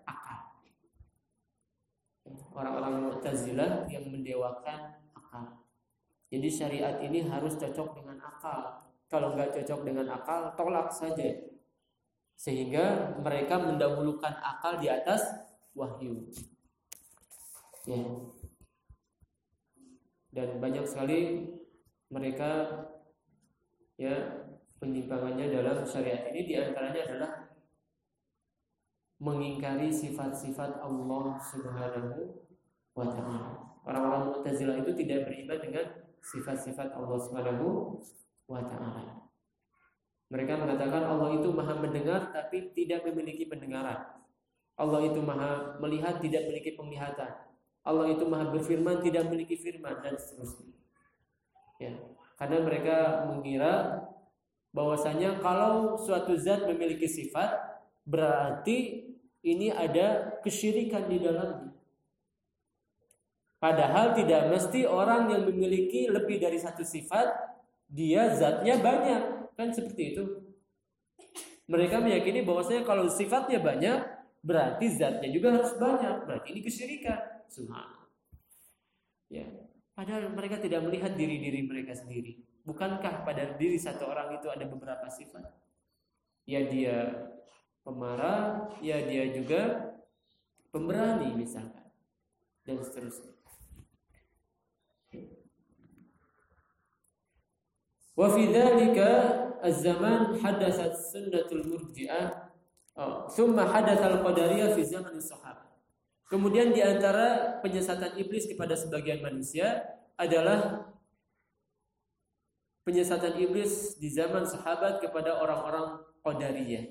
orang-orang Mu'tazilah yang mendewakan akal. Jadi syariat ini harus cocok dengan akal. Kalau nggak cocok dengan akal, tolak saja. Sehingga mereka mendahulukan akal di atas wahyu. Ya. Dan banyak sekali mereka ya penyimpangannya dalam syariat ini di antaranya adalah mengingkari sifat-sifat Allah Subhanahu wa taala. Orang-orang Mu'tazilah itu tidak beriman dengan sifat-sifat Allah Subhanahu wa taala. Mereka mengatakan Allah itu Maha mendengar tapi tidak memiliki pendengaran. Allah itu Maha melihat tidak memiliki penglihatan. Allah itu Maha berfirman tidak memiliki firman dan seterusnya. Ya, karena mereka mengira bahwasanya kalau suatu zat memiliki sifat berarti ini ada kesyirikan di dalamnya. Padahal tidak mesti orang yang memiliki lebih dari satu sifat dia zatnya banyak, kan seperti itu. Mereka meyakini bahwasanya kalau sifatnya banyak berarti zatnya juga harus banyak. Berarti ini kesyirikan. Subhanallah. Ya. Padahal mereka tidak melihat diri-diri mereka sendiri. Bukankah pada diri satu orang itu ada beberapa sifat? Ya dia pemarah, ya dia juga pemberani misalkan. Dan seterusnya. Wa fi dzalika az-zaman hadathat sunnatul murji'ah oh, thumma hadatha al-qadariyah fi zaman sahabat. Kemudian di antara penyesatan iblis kepada sebagian manusia adalah penyesatan iblis di zaman sahabat kepada orang-orang Qadariyah.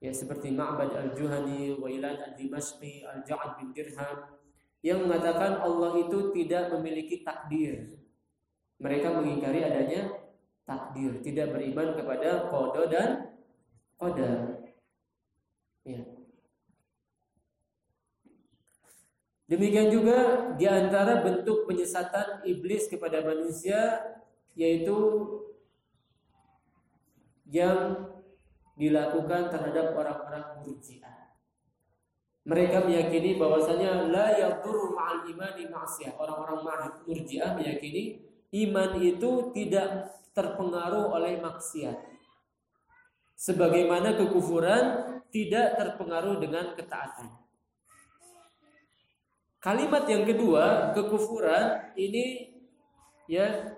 Ya seperti Ma'bad al-Juhani, Wailan al-Dimashqi, al-Ja'ad bin Dirham yang mengatakan Allah itu tidak memiliki takdir. Mereka mengingkari adanya takdir, tidak beriman kepada kodo dan qadar. Ya. Demikian juga di antara bentuk penyesatan iblis kepada manusia yaitu yang dilakukan terhadap orang-orang murjiah. Mereka meyakini bahwasanya la yadurru ma'al imani ma'siyah. Orang-orang murjiah meyakini iman itu tidak terpengaruh oleh maksiat. Sebagaimana kekufuran tidak terpengaruh dengan ketaatan. Kalimat yang kedua, kekufuran ini ya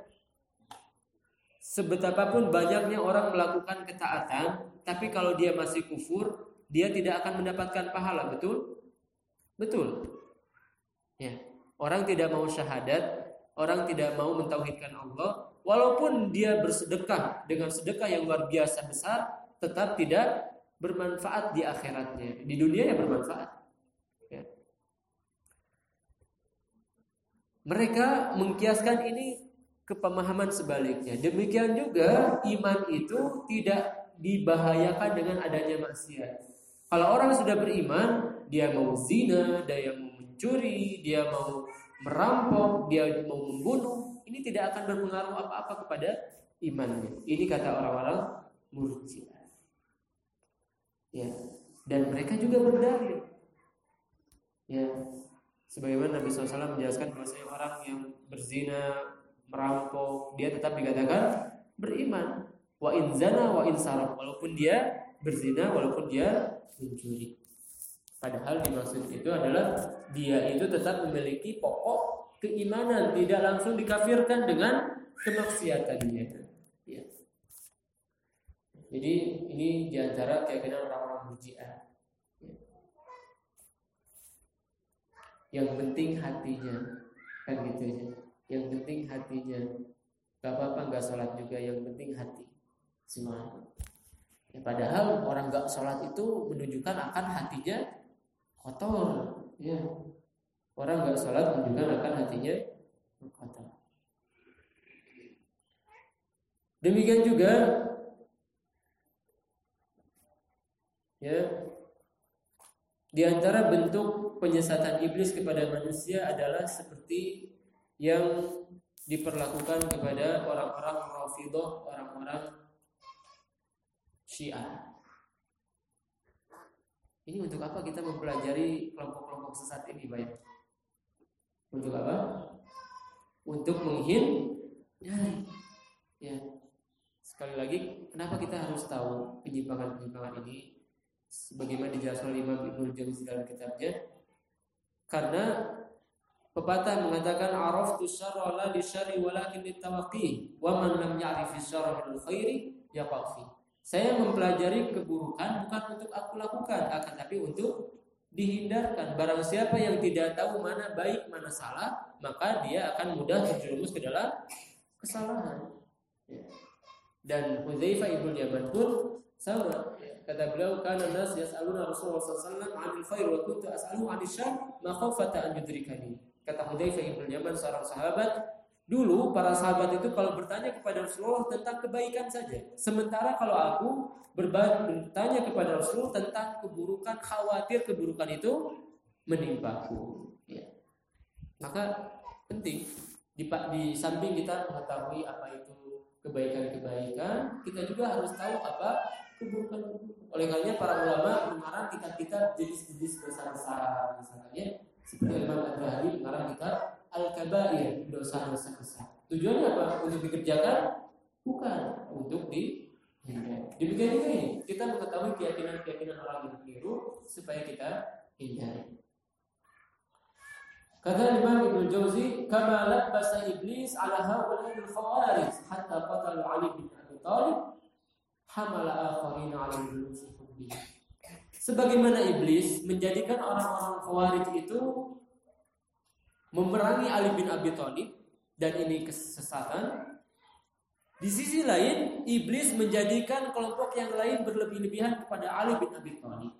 sebetapapun banyaknya orang melakukan ketaatan, tapi kalau dia masih kufur, dia tidak akan mendapatkan pahala, betul? Betul. Ya. Orang tidak mau syahadat, orang tidak mau mentauhidkan Allah, walaupun dia bersedekah dengan sedekah yang luar biasa besar, tetap tidak bermanfaat di akhiratnya. Di dunia ya bermanfaat. Ya. Mereka mengkiaskan ini ke pemahaman sebaliknya. Demikian juga iman itu tidak dibahayakan dengan adanya maksiat. Kalau orang sudah beriman, dia mau zina, dia mau mencuri, dia mau merampok, dia mau membunuh, ini tidak akan berpengaruh apa-apa kepada imannya. Ini kata orang-orang murjiah. Ya, dan mereka juga berdalil. Ya, sebagaimana Nabi SAW menjelaskan bahwasanya orang yang berzina, merampok, dia tetap dikatakan beriman. Wa in zana wa in saraf, walaupun dia berzina, walaupun dia mencuri. Padahal dimaksud itu adalah dia itu tetap memiliki pokok keimanan, tidak langsung dikafirkan dengan kemaksiatannya. Jadi ini di antara keyakinan orang-orang murjiah. Ya. Yang penting hatinya, kan gitu ya. Yang penting hatinya. Gak apa-apa nggak sholat juga, yang penting hati. Semua. Ya, padahal orang nggak sholat itu menunjukkan akan hatinya kotor ya orang nggak sholat menunjukkan akan hatinya kotor demikian juga ya di antara bentuk penyesatan iblis kepada manusia adalah seperti yang diperlakukan kepada orang-orang Rafidah, orang-orang Syiah. Ini untuk apa kita mempelajari kelompok-kelompok sesat ini, baik? Untuk apa? Untuk menghindari. Ya. Sekali lagi, kenapa kita harus tahu penyimpangan-penyimpangan ini? Sebagaimana dijelaskan oleh Imam Ibnu Jauzi dalam kitabnya. Karena pepatah mengatakan araf tu syarra la li syarri walakin litawaqi wa man lam ya'rif syarra min khairi yaqafi. Saya mempelajari keburukan bukan untuk aku lakukan, akan tapi untuk dihindarkan. Barang siapa yang tidak tahu mana baik, mana salah, maka dia akan mudah terjerumus ke dalam kesalahan. Ya. Dan Hudzaifah ibnu Yaman pun sama. Ya. Kata beliau, "Kana nas yas'aluna Rasulullah sallallahu alaihi wasallam 'anil khair wa kuntu as'aluhu 'anil syarr makhafata an yudrikani." Kata Hudzaifah ibnu Yaman seorang sahabat, Dulu para sahabat itu kalau bertanya kepada Rasulullah tentang kebaikan saja. Sementara kalau aku bertanya kepada Rasulullah tentang keburukan, khawatir keburukan itu menimpaku. Ya. Maka penting di, di samping kita mengetahui apa itu kebaikan-kebaikan, kita juga harus tahu apa. Oleh karenanya para ulama mengarang kitab-kitab jenis-jenis besar-besar misalnya seperti Imam Al-Ghazali mengarang kitab Al-Kabair, dosa-dosa besar. Tujuannya apa? Untuk dikerjakan? Bukan, untuk di Demikian juga ini, kita mengetahui keyakinan-keyakinan orang yang keliru supaya kita hindari. Kata Imam Ibnu Jauzi, "Kama labasa iblis ala haula'i al-khawarij hatta qatalu Ali bin Abi Thalib, hamala akharin ala Sebagaimana iblis menjadikan orang-orang khawarij itu memerangi Ali bin Abi Thalib dan ini kesesatan, di sisi lain, iblis menjadikan kelompok yang lain berlebih-lebihan kepada Ali bin Abi Thalib.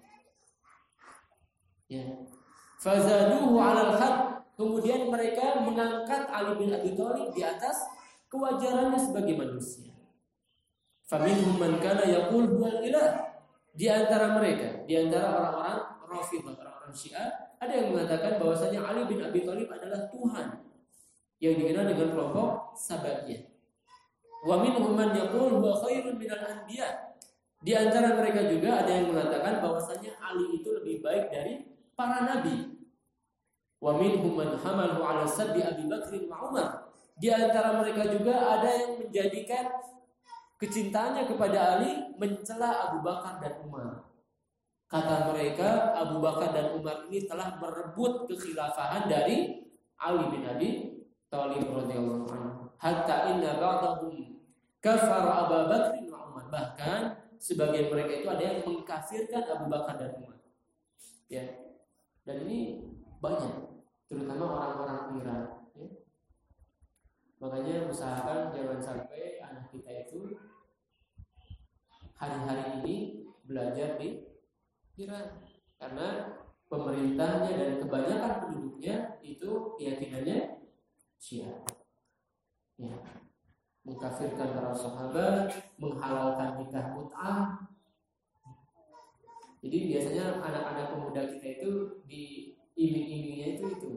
Ya. Fazaduhu had. Kemudian mereka mengangkat Ali bin Abi Thalib di atas kewajarannya sebagai manusia. Faminhum man kana yaqul huwa ilah. Di antara mereka, di antara orang-orang Rafidhah, orang-orang Syiah, ada yang mengatakan bahwasanya Ali bin Abi Thalib adalah Tuhan yang dikenal dengan kelompok Sabatiyah. Wa minhum man yaqul huwa khairun minal anbiya. Di antara mereka juga ada yang mengatakan bahwasanya Ali itu lebih baik dari para nabi. Wa minhum man hamalu ala sabbi Abi Bakr wa Umar. Di antara mereka juga ada yang menjadikan kecintaannya kepada Ali mencela Abu Bakar dan Umar. Kata mereka Abu Bakar dan Umar ini telah merebut kekhilafahan dari Ali bin Abi Thalib radhiyallahu anhu. Hatta inna ba'dahum Kafar Abu Bakar dan Umar. Bahkan sebagian mereka itu ada yang mengkafirkan Abu Bakar dan Umar. Ya. Dan ini banyak, terutama orang-orang Iran. Ya. Makanya usahakan jangan sampai anak kita itu hari-hari ini belajar di Iran karena pemerintahnya dan kebanyakan penduduknya itu keyakinannya Syiah. Ya mengkafirkan para sahabat, menghalalkan nikah mut'ah. Jadi biasanya anak-anak pemuda kita itu di iming-imingnya itu itu.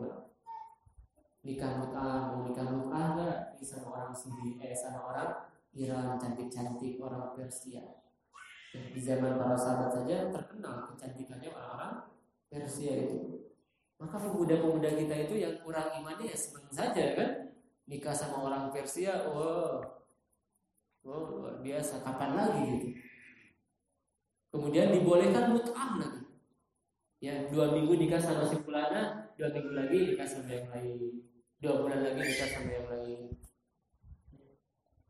Nikah mut'ah, mau nikah mut'ah enggak? Ini sama orang sendiri, eh sama orang Iran cantik-cantik, orang Persia. Di zaman para sahabat saja terkenal kecantikannya orang-orang Persia itu. Maka pemuda-pemuda kita itu yang kurang imannya ya senang saja kan nikah sama orang Persia, wow, wow luar biasa. Kapan lagi gitu? Kemudian dibolehkan mut'ah lagi. Ya, dua minggu nikah sama si fulana, dua minggu lagi nikah sama yang lain, dua bulan lagi nikah sama yang lain.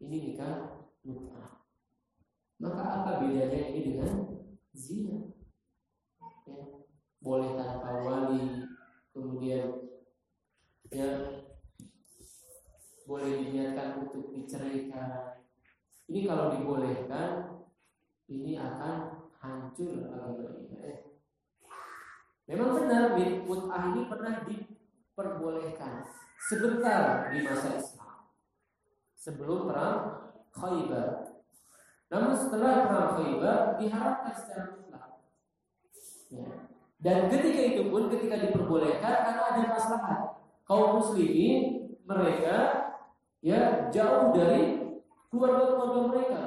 Ini nikah mut'ah. Maka apa bedanya ini dengan zina? Ya, boleh tanpa wali, kemudian ya boleh diniatkan untuk diceraikan. Ini kalau dibolehkan, ini akan hancur agama. Eh. Memang benar mut'ah ini pernah diperbolehkan sebentar di masa Islam sebelum perang Khaybar. Namun setelah perang Khaybar diharapkan secara mutlak. Ya. Dan ketika itu pun ketika diperbolehkan karena ada masalah kaum muslimin mereka ya jauh dari keluarga-keluarga mereka.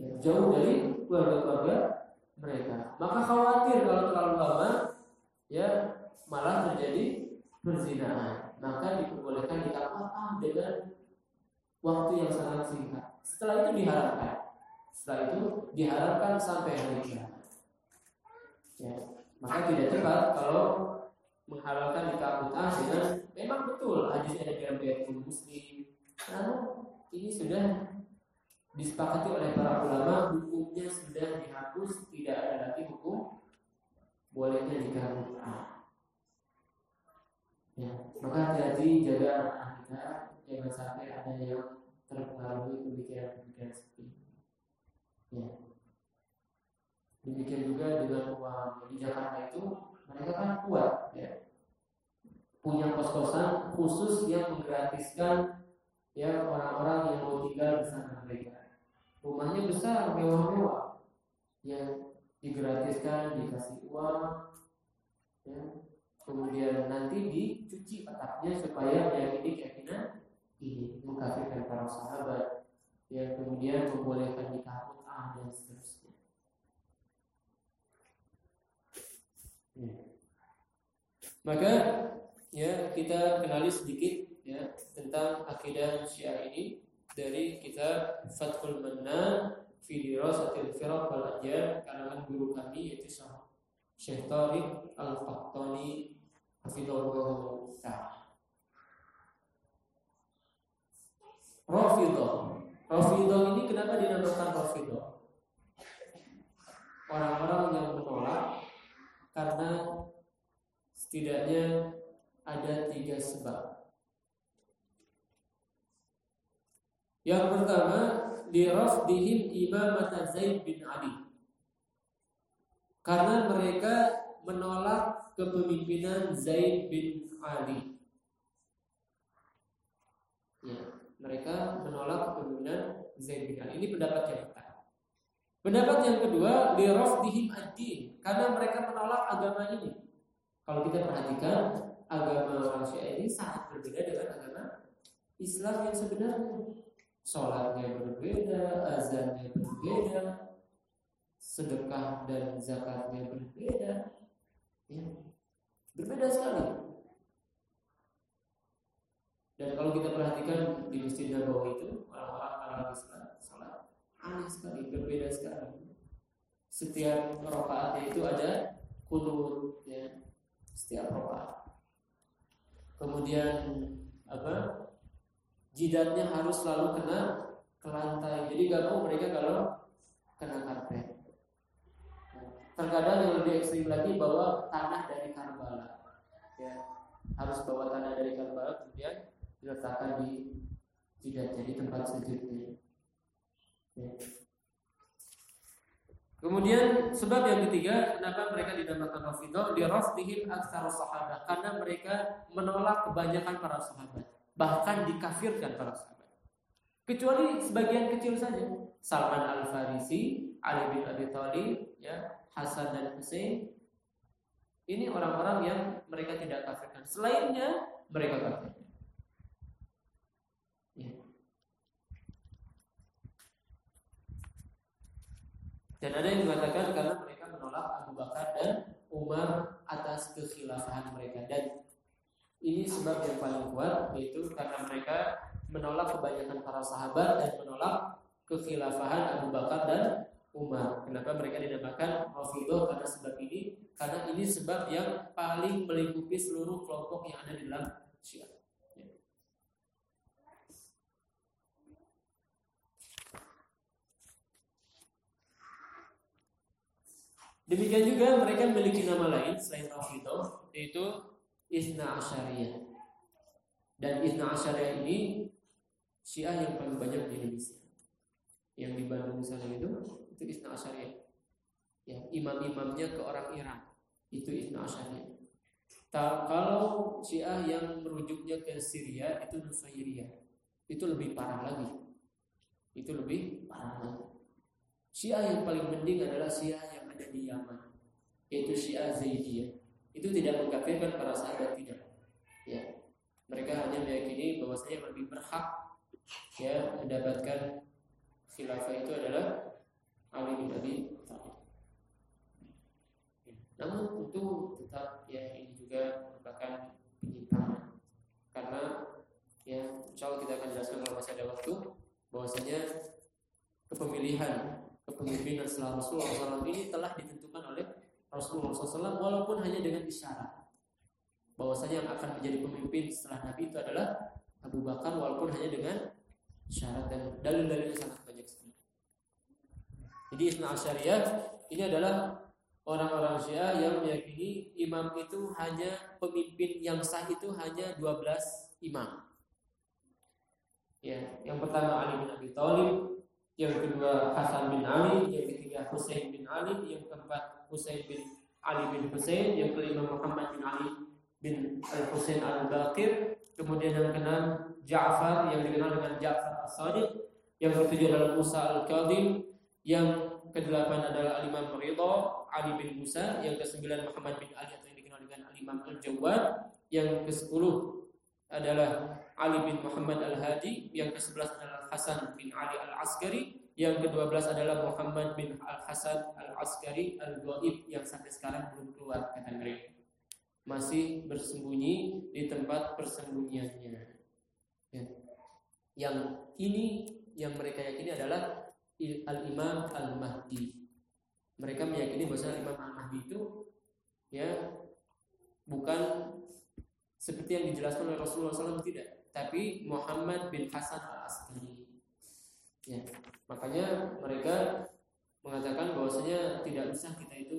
Ya, jauh dari keluarga-keluarga mereka. Maka khawatir kalau terlalu lama ya malah terjadi perzinahan. Maka diperbolehkan ditambah dengan waktu yang sangat singkat. Setelah itu diharapkan. Setelah itu diharapkan sampai hari kiamat. Ya, maka tidak tepat kalau menghalalkan mut'ah dengan memang betul hadis ada dalam Muslim. Namun ini sudah disepakati oleh para ulama hukumnya sudah dihapus tidak ada lagi hukum bolehnya nikah mut'ah. Ya, maka hati-hati jaga anak kita jangan sampai ada yang terpengaruhi pemikiran-pemikiran seperti ini. Ya. Demikian juga dengan uang. Di Jakarta itu mereka kan kuat ya. Punya kos-kosan khusus yang menggratiskan ya orang-orang yang mau tinggal bersama mereka. Rumahnya besar mewah-mewah. Yang digratiskan dikasih uang ya. Kemudian nanti dicuci otaknya supaya meyakini keyakinan ini mengkafirkan para sahabat yang kemudian membolehkan nikah mut'ah dan seterusnya. Ya. Maka ya kita kenali sedikit ya tentang akidah Syiah ini dari kitab Fathul Mannan fi dirasatil firaq wal ajyal karangan guru kami yaitu Syekh Tariq Al-Qahtani hafizahullah taala. Rafidah. Rafidah ini kenapa dinamakan Rafidah? Orang-orang yang menolak karena setidaknya ada tiga sebab. Yang pertama, lirafdihim imamat Zaid bin Ali. Karena mereka menolak kepemimpinan Zaid bin Ali. Ya, mereka menolak kepemimpinan Zaid bin Ali. Ini pendapat yang pertama. Pendapat yang kedua, lirafdihim ad-din, karena mereka menolak agama ini. Kalau kita perhatikan, agama Syiah ini sangat berbeda dengan agama Islam yang sebenarnya sholatnya berbeda, azannya berbeda, sedekah dan zakatnya berbeda, ya, berbeda sekali. Dan kalau kita perhatikan di Masjid Nabawi itu orang-orang lagi sholat, sholat aneh sekali, berbeda sekali. Setiap rokaatnya itu ada kunut, ya, setiap rokaat. Kemudian apa? jidatnya harus selalu kena ke lantai. Jadi gak mau mereka kalau kena karpet. Terkadang yang lebih ekstrim lagi bawa tanah dari Karbala. Ya, harus bawa tanah dari Karbala kemudian diletakkan di jidat jadi tempat sujudnya. Ya. Kemudian sebab yang ketiga kenapa mereka dinamakan Rafidah di rafdihim aktsar sahabat karena mereka menolak kebanyakan para sahabat bahkan dikafirkan para sahabat. Kecuali sebagian kecil saja. Salman Al Farisi, Ali bin Abi Thalib, ya, Hasan dan Hussein. Ini orang-orang yang mereka tidak kafirkan. Selainnya mereka kafirkan. Ya. Dan ada yang mengatakan karena mereka menolak Abu Bakar dan Umar atas kekhilafahan mereka dan ini sebab yang paling kuat yaitu karena mereka menolak kebanyakan para sahabat dan menolak kekhilafahan Abu Bakar dan Umar. Kenapa mereka dinamakan Rafidah karena sebab ini? Karena ini sebab yang paling melingkupi seluruh kelompok yang ada di dalam Syiah. Ya. Demikian juga mereka memiliki nama lain selain Rafidah yaitu Isna Asyariyah. Dan Isna Asyariyah ini Syiah yang paling banyak di Indonesia. Yang di Bandung misalnya itu, itu Isna Asyariyah. Ya, imam-imamnya ke orang Iran. Itu Isna Asyariyah. kalau Syiah yang merujuknya ke Syria itu Nusairiyah. Itu lebih parah lagi. Itu lebih parah lagi. Syiah yang paling mending adalah Syiah yang di Yaman, yaitu Syiah Zaidiyah itu tidak mengkafirkan para sahabat tidak. Ya. Mereka hanya meyakini bahwa saya lebih berhak ya mendapatkan khilafah itu adalah Ali bin Abi Thalib. Namun tentu tetap ya ini juga merupakan penyimpangan karena ya insya Allah kita akan jelaskan kalau masih ada waktu bahwasanya kepemilihan kepemimpinan setelah Rasulullah SAW ini telah ditentukan oleh Rasulullah SAW walaupun hanya dengan isyarat bahwasanya yang akan menjadi pemimpin setelah Nabi itu adalah Abu Bakar walaupun hanya dengan syarat dan dalil-dalilnya sangat banyak sekali. Jadi Isna Asyariyah ini adalah orang-orang Syiah yang meyakini imam itu hanya pemimpin yang sah itu hanya 12 imam. Ya, yang pertama Ali bin Abi Thalib, yang kedua Hasan bin Ali, yang ketiga Husain bin Ali, yang keempat Husain bin Ali bin Husain, yang kelima Muhammad bin Ali bin Al Husain Al Baqir, kemudian yang keenam Ja'far. Yang dikenal dengan Ja'far As-Sadiq, yang ketujuh adalah Musa Al Kadhim, yang kedelapan adalah Al Imam Ridha Ali bin Musa, yang kesembilan Muhammad bin Ali atau yang dikenal dengan Al-Imam Al-Jawad. Yang ke-10 adalah Ali bin Muhammad Al-Hadi, yang ke-11 adalah Hasan bin Ali Al-Askari, yang ke-12 adalah Muhammad bin Al-Hasan Al-Askari Al-Ghaib yang sampai sekarang belum keluar kata mereka. Masih bersembunyi di tempat persembunyiannya. Ya. Yang ini yang mereka yakini adalah Al-Imam Al-Mahdi. Mereka meyakini bahwa Imam Al-Mahdi itu ya bukan seperti yang dijelaskan oleh Rasulullah SAW tidak, tapi Muhammad bin Hasan al Askari. Ya, makanya mereka mengatakan bahwasanya tidak usah kita itu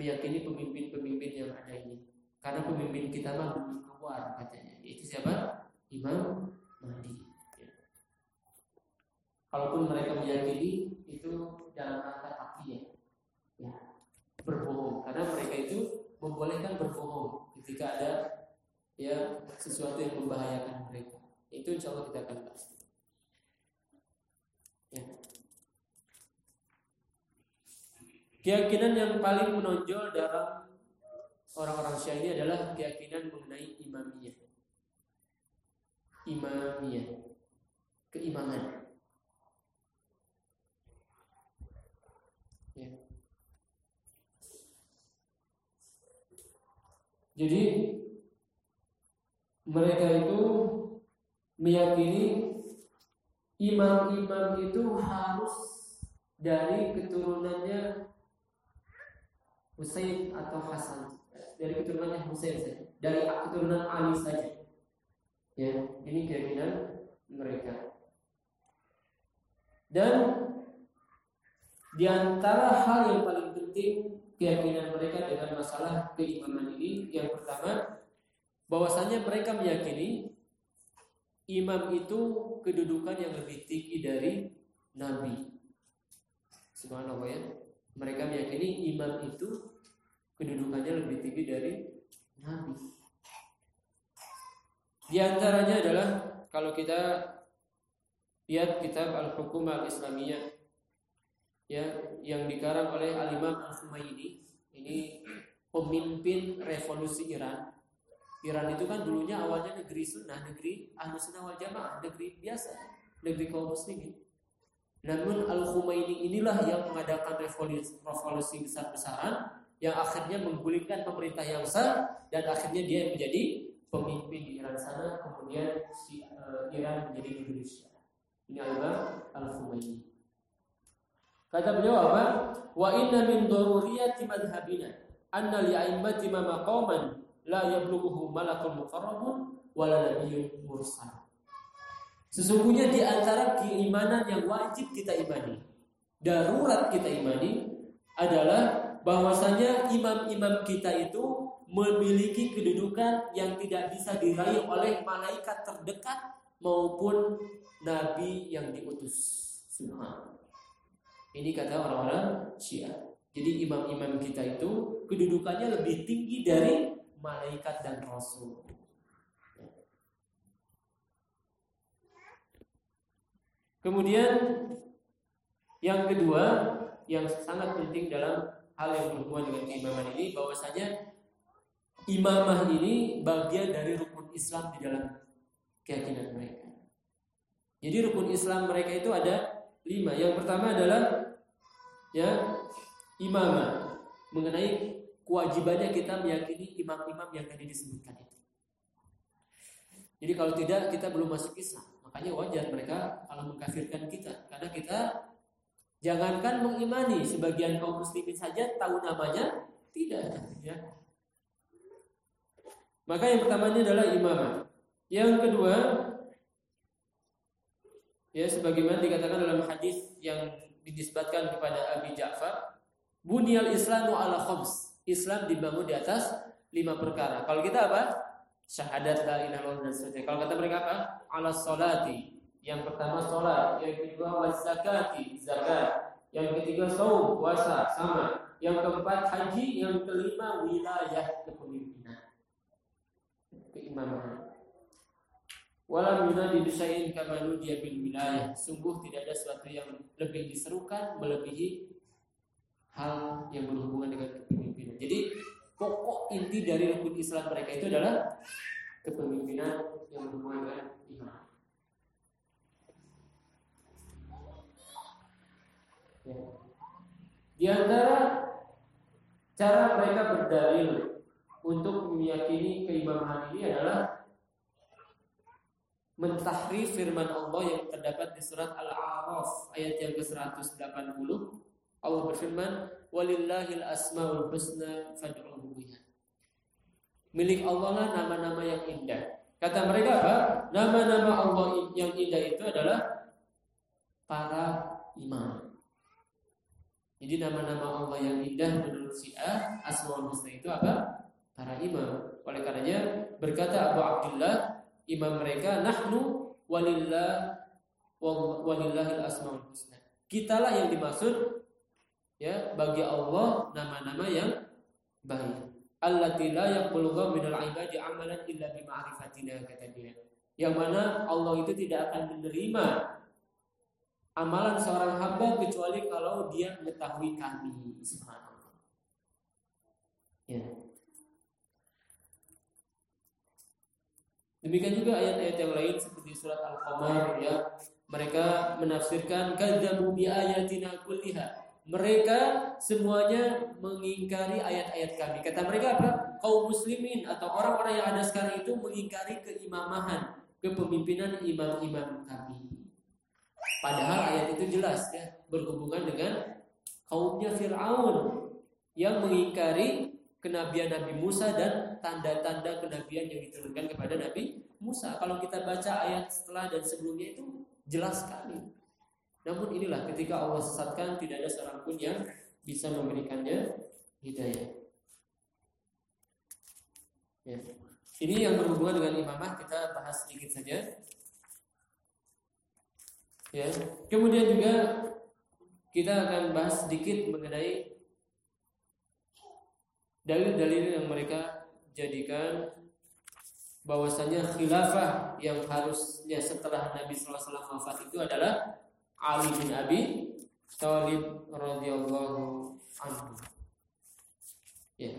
meyakini pemimpin-pemimpin yang ada ini, karena pemimpin kita mah belum keluar katanya. Itu siapa? Imam Mahdi. Ya. Kalaupun mereka meyakini itu dalam rangka takiyah, ya berbohong, karena mereka itu membolehkan berbohong ketika ada ya sesuatu yang membahayakan mereka. Itu insya Allah kita akan bahas. Ya. Keyakinan yang paling menonjol dalam orang-orang Syiah ini adalah keyakinan mengenai imamiyah. Imamiyah. Keimaman. Ya. Jadi mereka itu meyakini imam-imam itu harus dari keturunannya Husain atau Hasan. Dari keturunannya Husain saja. Dari keturunan Ali saja. Ya ini keyakinan mereka. Dan di antara hal yang paling penting keyakinan mereka dengan masalah keimaman ini yang pertama bahwasanya mereka meyakini imam itu kedudukan yang lebih tinggi dari nabi. Subhanallah ya. Mereka meyakini imam itu kedudukannya lebih tinggi dari nabi. Di antaranya adalah kalau kita lihat kitab Al-Hukum Al-Islamiyah ya yang dikarang oleh Al-Imam Al-Humayni ini pemimpin revolusi Iran Iran itu kan dulunya awalnya negeri sunnah, negeri ahlu sunnah wal jamaah, negeri biasa, negeri kaum muslimin. Namun Al Khumaini inilah yang mengadakan revolusi, revolusi besar-besaran yang akhirnya menggulingkan pemerintah yang sah dan akhirnya dia menjadi pemimpin di Iran sana, kemudian si uh, Iran menjadi Indonesia. Ini adalah Al Khumaini. Kata beliau apa? Wa inna min daruriyati madhabina anna li'aimmati ma maqaman la malakul muqarrabun wala mursal. Sesungguhnya di antara keimanan yang wajib kita imani, darurat kita imani adalah bahwasanya imam-imam kita itu memiliki kedudukan yang tidak bisa diraih oleh malaikat terdekat maupun nabi yang diutus. Subhanallah. Ini kata orang-orang Syiah. Jadi imam-imam kita itu kedudukannya lebih tinggi dari malaikat dan rasul. Kemudian yang kedua yang sangat penting dalam hal yang berhubungan dengan keimaman ini bahwasanya imamah ini bagian dari rukun Islam di dalam keyakinan mereka. Jadi rukun Islam mereka itu ada lima. Yang pertama adalah ya imamah mengenai kewajibannya kita meyakini imam-imam yang tadi disebutkan itu. Jadi kalau tidak kita belum masuk Islam. Makanya wajar mereka kalau mengkafirkan kita karena kita jangankan mengimani sebagian kaum muslimin saja tahu namanya tidak ya. Maka yang pertamanya adalah imamah. Yang kedua ya sebagaimana dikatakan dalam hadis yang dinisbatkan kepada Abi Ja'far, bunyal Islamu ala khams. Islam dibangun di atas lima perkara. Kalau kita apa? Syahadat la ilaha illallah dan sebagainya. Kalau kata mereka apa? Ala solati. Yang pertama sholat, yang kedua wazakati, zakat, yang ketiga saum, puasa, sama. Yang keempat haji, yang kelima wilayah kepemimpinan. Keimaman. Walam yunadi bisyai'in kama nudiya wilayah. Sungguh tidak ada sesuatu yang lebih diserukan melebihi hal yang berhubungan dengan kepemimpinan. Jadi pokok inti dari rukun Islam mereka itu adalah kepemimpinan yang berhubungan dengan iman. Ya. Di antara cara mereka berdalil untuk meyakini keimaman ini adalah mentahrif firman Allah yang terdapat di surat Al-A'raf ayat yang ke-180. Allah berfirman, "Walillahil asmaul husna fad'uhu biha." Milik Allah lah nama-nama yang indah. Kata mereka apa? Nama-nama Allah yang indah itu adalah para imam. Jadi nama-nama Allah yang indah menurut Syiah Asmaul Husna itu apa? Para imam. Oleh karenanya berkata Abu Abdullah imam mereka nahnu walillah walillahil asmaul husna. Kitalah yang dimaksud ya bagi Allah nama-nama yang baik. Allati la yaqbulu minal ibadi amalan illa ma'rifatina kata dia. Yang mana Allah itu tidak akan menerima amalan seorang hamba kecuali kalau dia mengetahui kami subhanallah. Ya. Demikian juga ayat-ayat yang lain seperti surat Al-Qamar ya. Mereka menafsirkan kadzabu bi ayatina kulliha mereka semuanya mengingkari ayat-ayat kami. Kata mereka apa? Kaum muslimin atau orang-orang yang ada sekarang itu mengingkari keimamahan, kepemimpinan imam-imam kami. Padahal ayat itu jelas ya, berhubungan dengan kaumnya Fir'aun yang mengingkari kenabian Nabi Musa dan tanda-tanda kenabian yang diturunkan kepada Nabi Musa. Kalau kita baca ayat setelah dan sebelumnya itu jelas sekali. Namun inilah ketika Allah sesatkan tidak ada seorang pun yang bisa memberikannya hidayah. Ya. Ini yang berhubungan dengan imamah kita bahas sedikit saja. Ya. Kemudian juga kita akan bahas sedikit mengenai dalil-dalil yang mereka jadikan bahwasanya khilafah yang harusnya setelah Nabi SAW wafat itu adalah Ali bin Abi Thalib radhiyallahu anhu. Ya.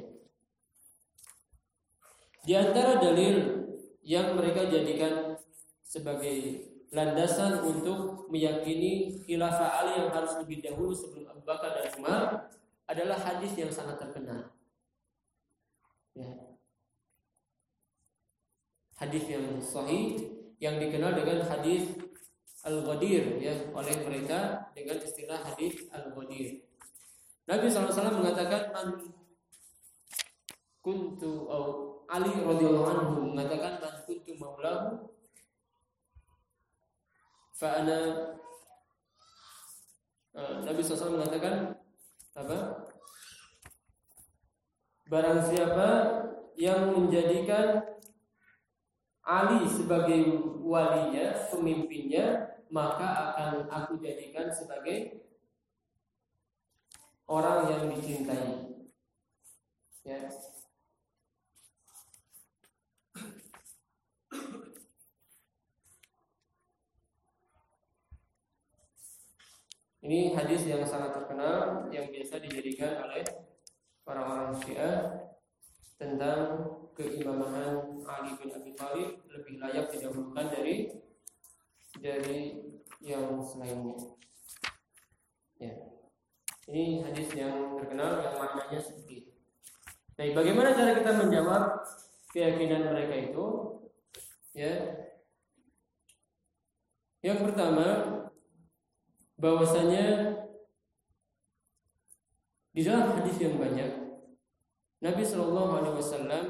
Di antara dalil yang mereka jadikan sebagai landasan untuk meyakini khilafah Ali yang harus lebih dahulu sebelum Abu Bakar dan Umar adalah hadis yang sangat terkenal. Ya. Hadis yang sahih yang dikenal dengan hadis Al-Ghadir ya oleh mereka dengan istilah hadis Al-Ghadir. Nabi SAW mengatakan man kuntu au Ali radhiyallahu anhu mengatakan man kuntu maulahu fa ana uh, Nabi SAW mengatakan apa? Barang siapa yang menjadikan Ali sebagai walinya, pemimpinnya, maka akan aku jadikan sebagai orang yang dicintai. Ya. Ini hadis yang sangat terkenal yang biasa dijadikan oleh orang-orang Syiah tentang keimaman Ali bin Abi Thalib lebih layak didahulukan dari dari yang selainnya. Ya. Ini hadis yang terkenal yang maknanya seperti itu. Nah, bagaimana cara kita menjawab keyakinan mereka itu? Ya. Yang pertama, bahwasanya di dalam hadis yang banyak Nabi Shallallahu Alaihi Wasallam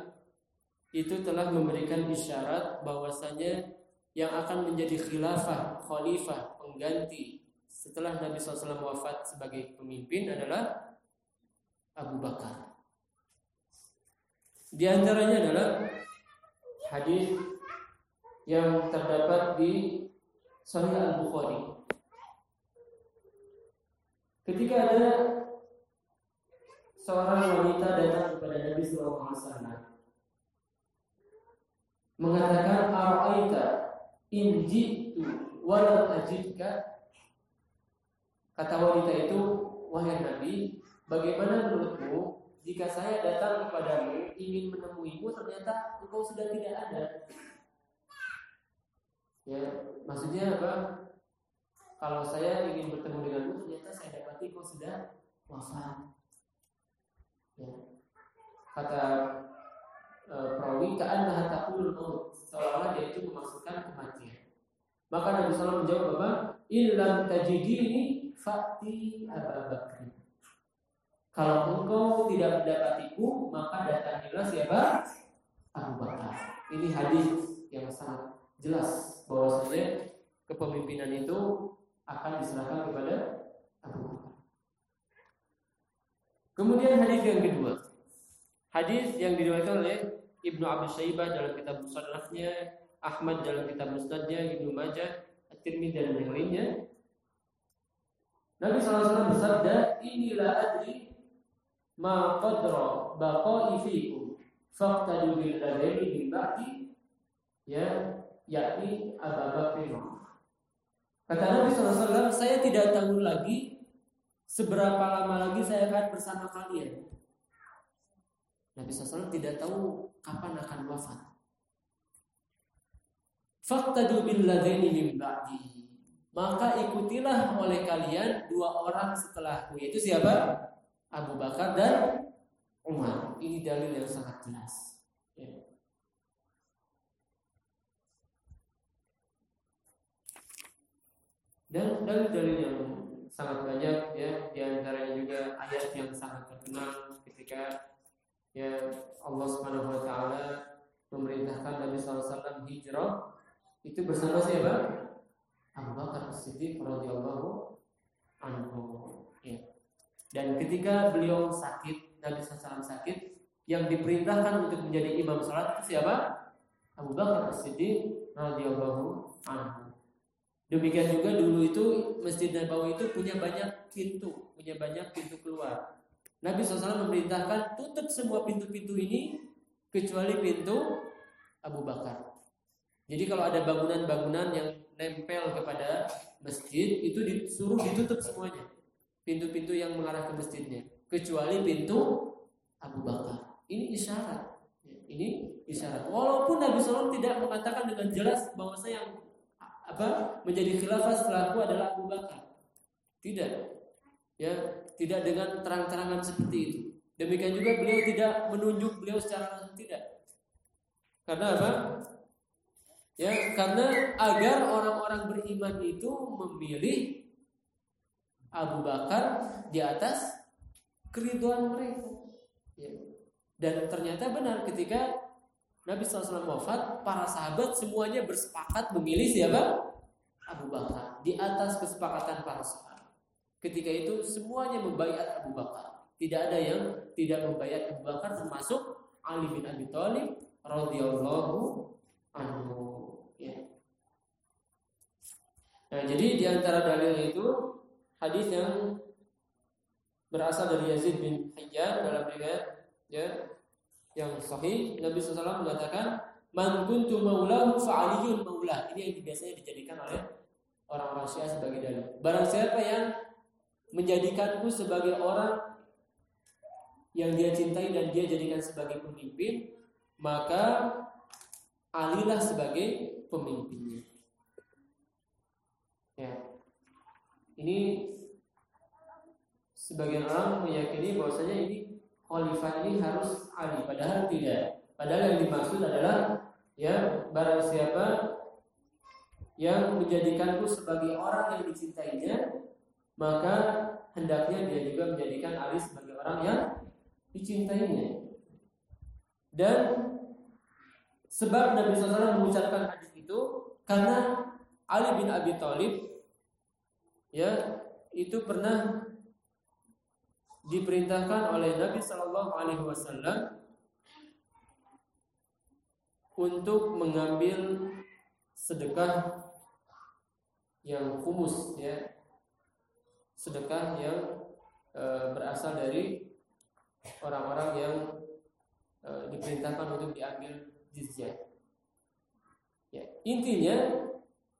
itu telah memberikan isyarat bahwasanya yang akan menjadi khilafah, khalifah, pengganti setelah Nabi SAW wafat sebagai pemimpin adalah Abu Bakar. Di antaranya adalah hadis yang terdapat di Sahih Al Bukhari. Ketika ada seorang wanita datang kepada Nabi SAW mengatakan Araita in jitu walau ajidka kata wanita itu wahai Nabi bagaimana menurutmu jika saya datang kepadamu ingin menemuimu ternyata engkau sudah tidak ada. Ya, maksudnya apa? Kalau saya ingin bertemu denganmu ternyata saya dapati engkau sudah wafat. Ya. Kata e, perawi taqulul maut, seolah-olah dia itu memaksudkan kematian. Maka Nabi SAW menjawab apa? Illam tajidini fa'ti Abu Bakr. Kalau engkau tidak mendapatiku, maka datangilah siapa? Abu Bakar. Ini hadis yang sangat jelas bahwasanya kepemimpinan itu akan diserahkan kepada Abu Bakar. Kemudian hadis yang kedua. Hadis yang diriwayatkan oleh Ibnu Abi Syaibah dalam kitab Musannafnya, Ahmad dalam kitab Musnadnya, Ibnu Majah, At-Tirmidzi dan yang lainnya. Nabi SAW bersabda, inilah adri ma qadra baqa'i fikum faqtadu bil ladaini min ba'di ya yakni Abu Bakar Kata Nabi SAW, saya tidak tahu lagi seberapa lama lagi saya akan bersama kalian. Nabi SAW tidak tahu kapan akan wafat. Faktadu bil ladaini min ba'di. Maka ikutilah oleh kalian dua orang setelahku yaitu siapa? Abu Bakar dan Umar. Ini dalil yang sangat jelas. Ya. Dan dalil-dalil yang sangat banyak ya di antaranya juga ayat yang sangat terkenal ketika ya Allah Subhanahu wa taala memerintahkan Nabi SAW hijrah itu bersama siapa? Abu Bakar As-Siddiq radhiyallahu anhu. Ya. Dan ketika beliau sakit, Nabi SAW sakit, yang diperintahkan untuk menjadi imam sholat itu siapa? Abu Bakar As-Siddiq radhiyallahu anhu. Demikian juga dulu itu Masjid Nabawi itu punya banyak pintu, punya banyak pintu keluar. Nabi SAW memerintahkan tutup semua pintu-pintu ini kecuali pintu Abu Bakar. Jadi kalau ada bangunan-bangunan yang nempel kepada masjid itu disuruh ditutup semuanya pintu-pintu yang mengarah ke masjidnya kecuali pintu Abu Bakar. Ini isyarat. Ya, ini isyarat. Walaupun Nabi SAW tidak mengatakan dengan jelas bahwa saya yang apa menjadi khilafah setelahku adalah Abu Bakar. Tidak. Ya, tidak dengan terang-terangan seperti itu. Demikian juga beliau tidak menunjuk beliau secara langsung tidak. Karena apa? Ya, karena agar orang-orang beriman itu memilih Abu Bakar di atas keriduan mereka. Ya. Dan ternyata benar ketika Nabi SAW wafat, para sahabat semuanya bersepakat memilih siapa? Abu Bakar di atas kesepakatan para sahabat. Ketika itu semuanya membayar Abu Bakar. Tidak ada yang tidak membayar Abu Bakar termasuk Ali bin Abi Thalib radhiyallahu anhu. Ya. Nah, jadi di antara dalil itu hadis yang berasal dari Yazid bin Hayyan dalam riwayat ya yang sahih Nabi SAW mengatakan man kuntu maulahu fa'aliyun maulah ini yang biasanya dijadikan oleh orang-orang Syiah sebagai dalil barang siapa yang menjadikanku sebagai orang yang dia cintai dan dia jadikan sebagai pemimpin maka alilah sebagai pemimpinnya ya ini sebagian orang meyakini bahwasanya ini khalifah ini harus Ali, padahal tidak. Padahal yang dimaksud adalah ya barang siapa yang menjadikanku sebagai orang yang dicintainya, maka hendaknya dia juga menjadikan Ali sebagai orang yang dicintainya. Dan sebab Nabi SAW mengucapkan hadis itu karena Ali bin Abi Thalib ya itu pernah diperintahkan oleh Nabi Shallallahu Alaihi Wasallam untuk mengambil sedekah yang kumus ya sedekah yang e, berasal dari orang-orang yang e, diperintahkan untuk diambil jizyah ya intinya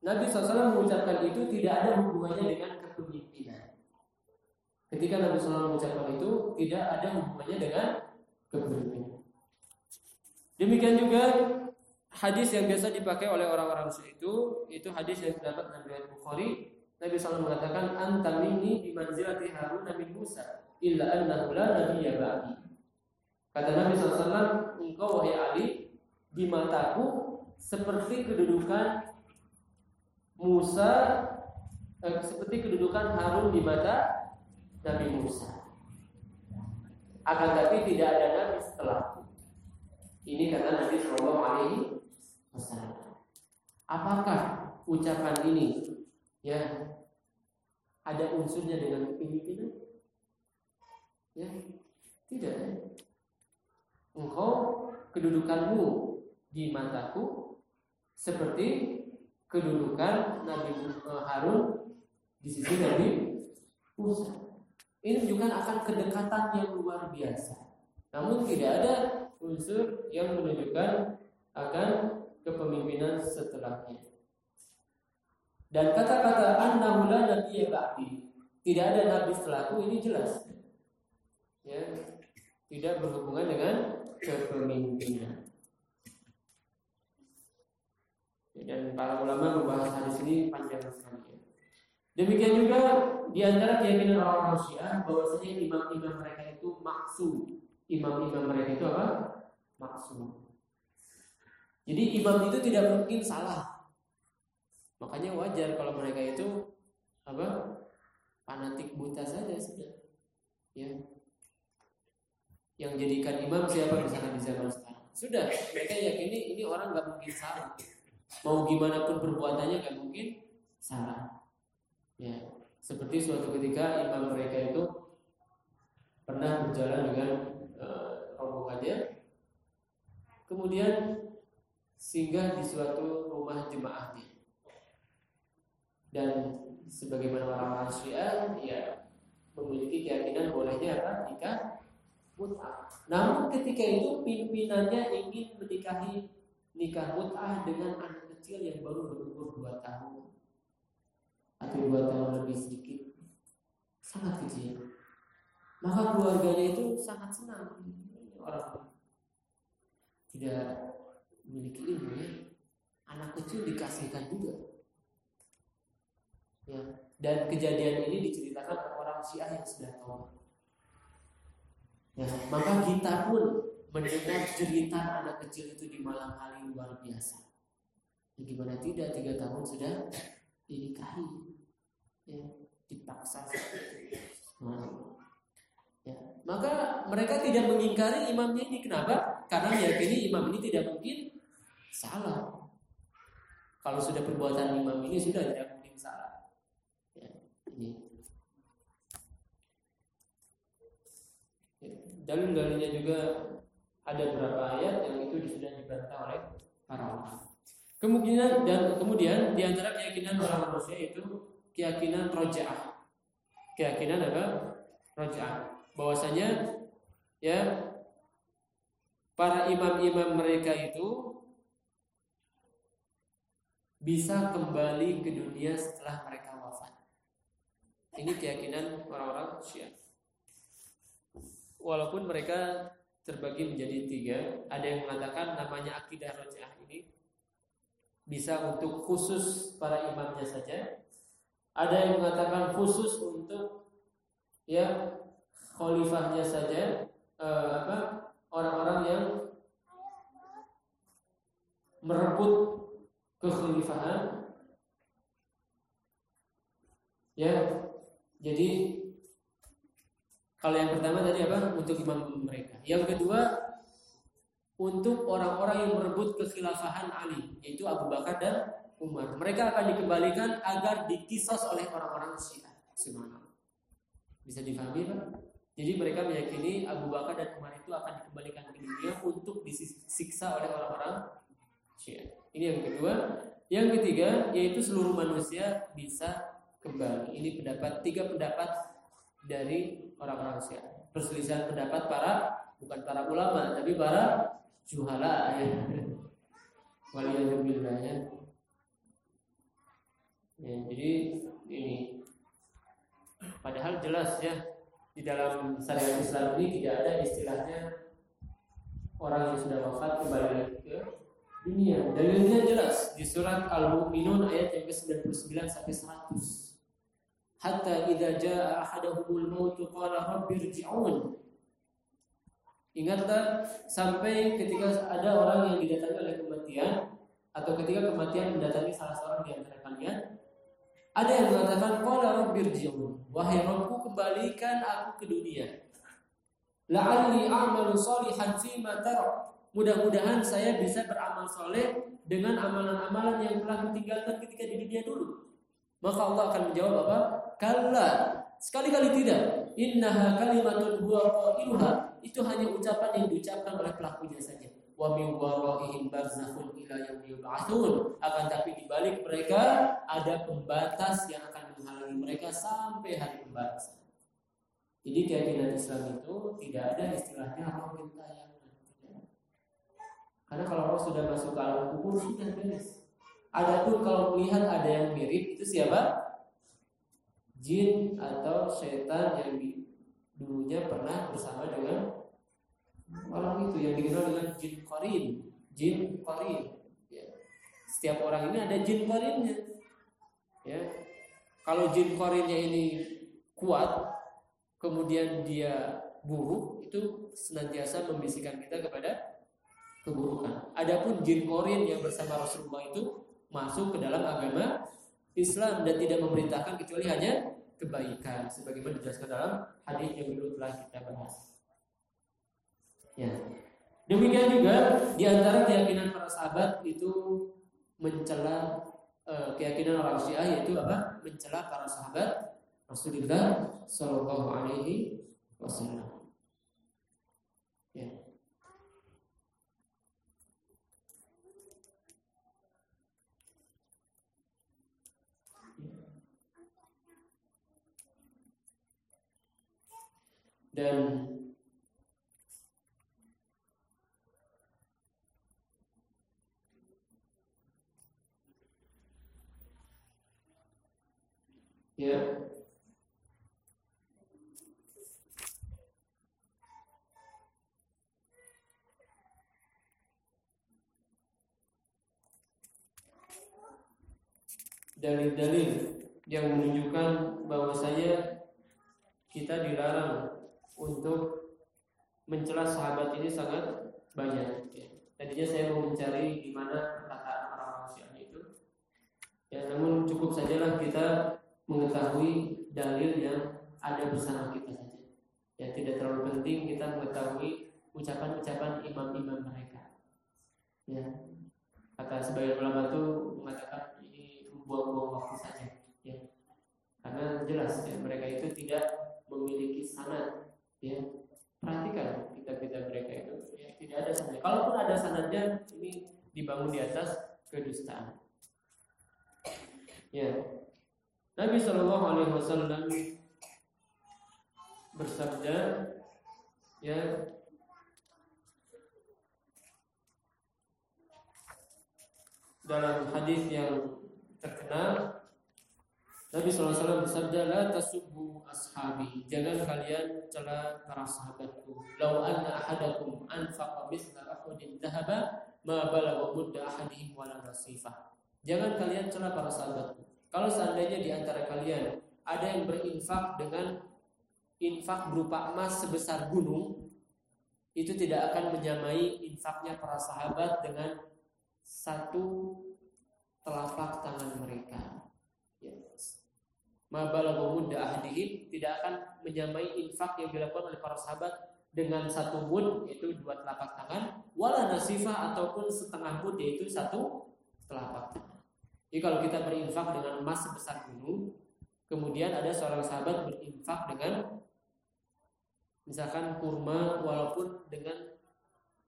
Nabi SAW mengucapkan itu tidak ada hubungannya dengan kepemimpinan. Ketika Nabi SAW mengucapkan itu tidak ada hubungannya dengan kepemimpinan. Demikian juga hadis yang biasa dipakai oleh orang-orang itu itu hadis yang terdapat dalam riwayat Bukhari Nabi SAW mengatakan anta minni bi manzilati Harun Nabi Musa illa annahu la nabiyya ba'di. Kata Nabi SAW, engkau wahai Ali di mataku seperti kedudukan Musa eh, seperti kedudukan Harun di mata Nabi Musa. Akan tapi tidak ada nabi setelahku. Ini kata Nabi Wasallam. Apakah ucapan ini ya ada unsurnya dengan kepemimpinan? Ya, tidak. Engkau kedudukanmu di mataku seperti kedudukan Nabi eh, Harun di sisi Nabi Musa. Ini menunjukkan akan kedekatan yang luar biasa. Namun tidak ada unsur yang menunjukkan akan kepemimpinan setelahnya. Dan kata-kata annahu la nabiyya ba'di, tidak ada nabi setelahku ini jelas. Ya, tidak berhubungan dengan kepemimpinan. Dan para ulama membahas hadis ini panjang sekali. Demikian juga di antara keyakinan orang-orang Syiah bahwasanya imam-imam mereka itu maksum. Imam-imam mereka itu apa? Maksum. Jadi imam itu tidak mungkin salah. Makanya wajar kalau mereka itu apa? Fanatik buta saja sudah. Ya. Yang jadikan imam siapa misalkan di zaman sekarang. Sudah, mereka yakini ini orang nggak mungkin salah. Mau gimana pun perbuatannya nggak mungkin salah. Ya, seperti suatu ketika imam mereka itu pernah berjalan dengan e, rombongannya, kemudian singgah di suatu rumah jemaahnya. Dan sebagaimana orang Syiah, ya memiliki keyakinan bolehnya apa? Nikah mut'ah. Namun ketika itu pimpinannya ingin menikahi nikah mut'ah dengan anak kecil yang baru berumur 2 tahun. Atau dua tahun lebih sedikit. Sangat kecil. Maka keluarganya itu sangat senang. Orang tidak memiliki ilmu ya. Anak kecil dikasihkan juga ya. Dan kejadian ini diceritakan oleh orang Syiah yang sudah tahu. Ya maka kita pun mendengar cerita anak kecil itu di malam hari luar biasa. Ya, gimana tidak tiga tahun sudah dinikahi. Ya, dipaksa. Nah, ya. maka mereka tidak mengingkari imamnya ini. Kenapa? Karena meyakini imam ini tidak mungkin salah. Kalau sudah perbuatan imam ini sudah tidak mungkin salah ya, ini ya, dalil-dalilnya juga ada beberapa ayat yang itu sudah dibantah oleh para ulama. Kemungkinan dan kemudian di antara keyakinan orang manusia itu keyakinan rojaah. Keyakinan apa? Rojaah. Bahwasanya ya para imam-imam mereka itu bisa kembali ke dunia setelah mereka wafat. Ini keyakinan orang-orang Syiah. Walaupun mereka terbagi menjadi tiga, ada yang mengatakan namanya akidah rojaah ini bisa untuk khusus para imamnya saja, ada yang mengatakan khusus untuk ya khalifahnya saja eh, apa orang-orang yang merebut kekhalifahan. Ya jadi kalau yang pertama tadi apa untuk imam mereka yang kedua untuk orang-orang yang merebut kekhilafahan Ali yaitu Abu Bakar dan Umar. Mereka akan dikembalikan agar dikisos oleh orang-orang Syiah. Subhanallah. Bisa difahami Pak? Jadi mereka meyakini Abu Bakar dan Umar itu akan dikembalikan ke dunia untuk disiksa oleh orang-orang Syiah. Ini yang kedua. Yang ketiga yaitu seluruh manusia bisa kembali. Ini pendapat tiga pendapat dari orang-orang Syiah. Perselisihan pendapat para bukan para ulama tapi para juhala ya. Waliyadzubillah ya. Ya, jadi ini padahal jelas ya di dalam syariat Islam ini tidak ada istilahnya orang yang sudah wafat kembali ke dunia. Dalilnya jelas di surat Al-Mu'minun ayat yang ke-99 sampai 100. Hatta idza jaa ahaduhumul maut qala rabbi irji'un. Ingatlah sampai ketika ada orang yang didatangi oleh kematian atau ketika kematian mendatangi salah seorang di antara kalian, ada yang mengatakan qala rabbi irji'un. Wahai Rabbku kembalikan aku ke dunia. La'alli a'malu salihan fima tarak Mudah-mudahan saya bisa beramal soleh dengan amalan-amalan yang telah ditinggalkan ketika di dunia dulu. Maka Allah akan menjawab apa? Kalla. Sekali-kali tidak. Innaha kalimatun huwa qailuha. Itu hanya ucapan yang diucapkan oleh pelakunya saja. Wa min barzakhun ila yaumi yub'atsun. Akan tapi di balik mereka ada pembatas yang akan menghalangi mereka sampai hari pembalasan. Jadi keyakinan Islam itu tidak ada istilahnya roh yang karena kalau roh sudah masuk ke alam kubur sudah beres. Adapun kalau melihat ada yang mirip itu siapa? Jin atau setan yang di, dulunya pernah bersama dengan orang itu yang dikenal dengan jin korin, jin korin. Ya. Setiap orang ini ada jin korinnya. Ya. Kalau jin korinnya ini kuat, kemudian dia buruk, itu senantiasa membisikkan kita kepada keburukan. Adapun jin korin yang bersama Rasulullah itu masuk ke dalam agama Islam dan tidak memerintahkan kecuali hanya kebaikan sebagaimana dijelaskan dalam hadis yang dulu telah kita bahas. Ya. Demikian juga di antara keyakinan para sahabat itu mencela eh, keyakinan orang Syiah yaitu apa? Mencela para sahabat Rasulullah Shallallahu alaihi wasallam. Ya. Dan ya. Dalil-dalil yang menunjukkan bahwa saya kita dilarang untuk mencela sahabat ini sangat banyak. Ya. Tadinya saya mau mencari di mana perkataan orang-orang Syiah itu. Ya, namun cukup sajalah kita mengetahui dalil yang ada bersama kita saja. Ya, tidak terlalu penting kita mengetahui ucapan-ucapan imam-imam mereka. Ya. Kata sebagian ulama itu mengatakan ini membuang-buang waktu saja. Ya. Karena jelas ya, mereka itu tidak memiliki sanad ya perhatikan kitab-kitab mereka itu ya, tidak ada sanad. Kalaupun ada sanadnya ini dibangun di atas kedustaan. Ya. Nabi Shallallahu Alaihi Wasallam bersabda, ya dalam hadis yang terkenal Nabi SAW bersabda La tasubbu ashabi. Jangan kalian celah para sahabatku. Lau anna ahadakum anfaqa misla ahudin dahaba Ma balagha mudda ahadihim wala nasifah Jangan kalian celah para sahabatku. Kalau seandainya di antara kalian Ada yang berinfak dengan Infak berupa emas sebesar gunung Itu tidak akan menyamai infaknya para sahabat Dengan satu telapak tangan mereka mabalaghu ahdihim tidak akan menyamai infak yang dilakukan oleh para sahabat dengan satu mud yaitu dua telapak tangan wala nasifah ataupun setengah mud yaitu satu telapak tangan. Jadi kalau kita berinfak dengan emas sebesar gunung, kemudian ada seorang sahabat berinfak dengan misalkan kurma walaupun dengan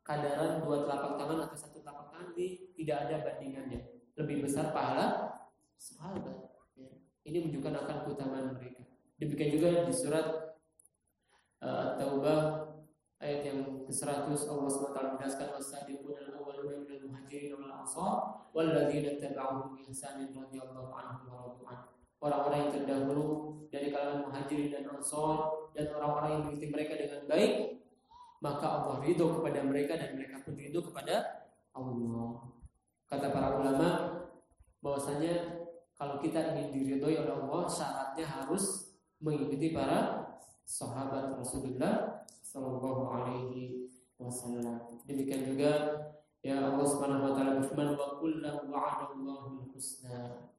kadaran dua telapak tangan atau satu telapak tangan tidak ada bandingannya. Lebih besar pahala sahabat. Ini menunjukkan akan keutamaan mereka. Demikian juga di surat uh, Taubah ayat yang ke-100 Allah SWT menjelaskan wasabiqun al-awwaluna minal muhajirin wal ansar walladzina tabauhum bi ihsanin radhiyallahu anhum wa radu orang-orang yang terdahulu dari kalangan muhajirin dan ansor dan orang-orang yang mengikuti mereka dengan baik maka Allah ridho kepada mereka dan mereka pun ridho kepada Allah kata para ulama bahwasanya kalau kita ingin diridhoi oleh Allah syaratnya harus mengikuti para sahabat Rasulullah Shallallahu Alaihi Wasallam demikian juga ya Allah Subhanahu Wa Taala berfirman wa kullu wa'adallahu husna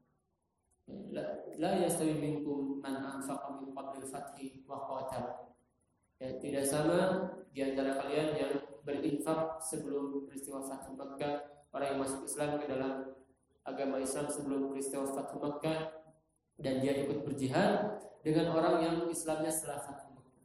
la yastawi minkum man anfaqa min qabli fathi wa qatal. Ya, tidak sama di antara kalian yang berinfak sebelum peristiwa Fathu Makkah, orang yang masuk Islam ke dalam agama Islam sebelum peristiwa Fathu Makkah dan dia ikut berjihad dengan orang yang Islamnya setelah Fathu Makkah.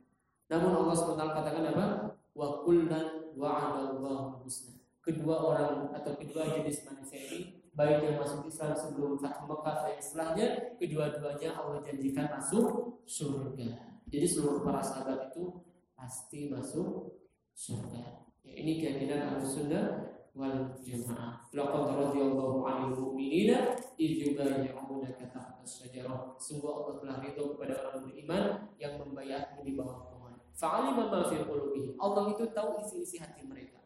Namun Allah SWT katakan apa? Wa kullan wa'adallahu husna. Kedua orang atau kedua jenis manusia ini baik yang masuk Islam sebelum Fathu Mekah dan setelahnya kedua-duanya Allah janjikan masuk surga. Jadi seluruh para sahabat itu pasti masuk surga. Ya, ini keyakinan Ahlus Sunnah wal Jamaah. Laqad radhiyallahu 'anil mu'minina idh yubayyi'unaka tahta asy-syajarah. Sungguh Allah telah ridho kepada orang beriman yang membayarmu di bawah pohon. Fa'alima ma fi qulubihim. Allah itu tahu isi-isi hati mereka.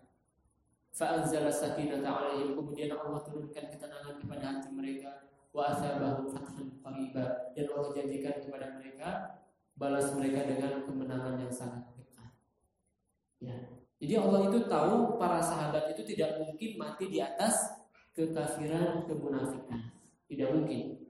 Fa'anzala sakinata alaihim Kemudian Allah turunkan ketenangan kepada hati mereka Wa asabahum fathan qariba Dan Allah janjikan kepada mereka Balas mereka dengan kemenangan yang sangat dekat Ya jadi Allah itu tahu para sahabat itu tidak mungkin mati di atas kekafiran kemunafikan. Tidak mungkin.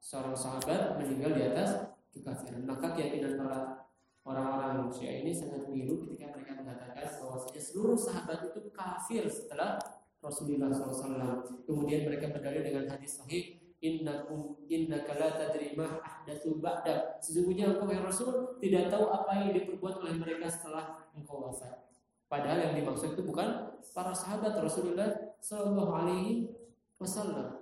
Seorang sahabat meninggal di atas kekafiran. Maka keyakinan para orang-orang Syiah ini sangat keliru ketika mereka mengatakan bahwasanya seluruh sahabat itu kafir setelah Rasulullah SAW. Kemudian mereka berdalil dengan hadis sahih innakum innaka la tadri ma ahdatsu ba'da. Sesungguhnya engkau yang Rasul tidak tahu apa yang diperbuat oleh mereka setelah engkau wafat. Padahal yang dimaksud itu bukan para sahabat Rasulullah Shallallahu Alaihi Wasallam.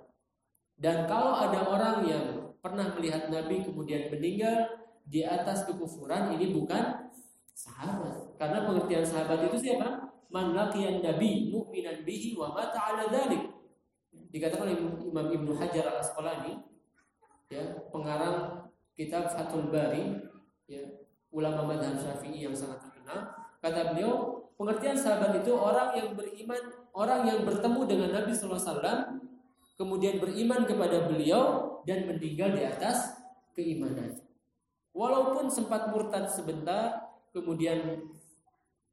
Dan kalau ada orang yang pernah melihat Nabi kemudian meninggal, di atas kekufuran ini bukan sahabat. Karena pengertian sahabat itu siapa? Man laqiyan nabi mu'minan bihi wa mata ala. Dikatakan oleh Imam Ibnu Hajar Al-Asqalani ya, pengarang kitab Fathul Bari ya, ulama madhab Syafi'i yang sangat terkenal, kata beliau, pengertian sahabat itu orang yang beriman, orang yang bertemu dengan Nabi sallallahu alaihi wasallam kemudian beriman kepada beliau dan meninggal di atas keimanan. Walaupun sempat murtad sebentar, kemudian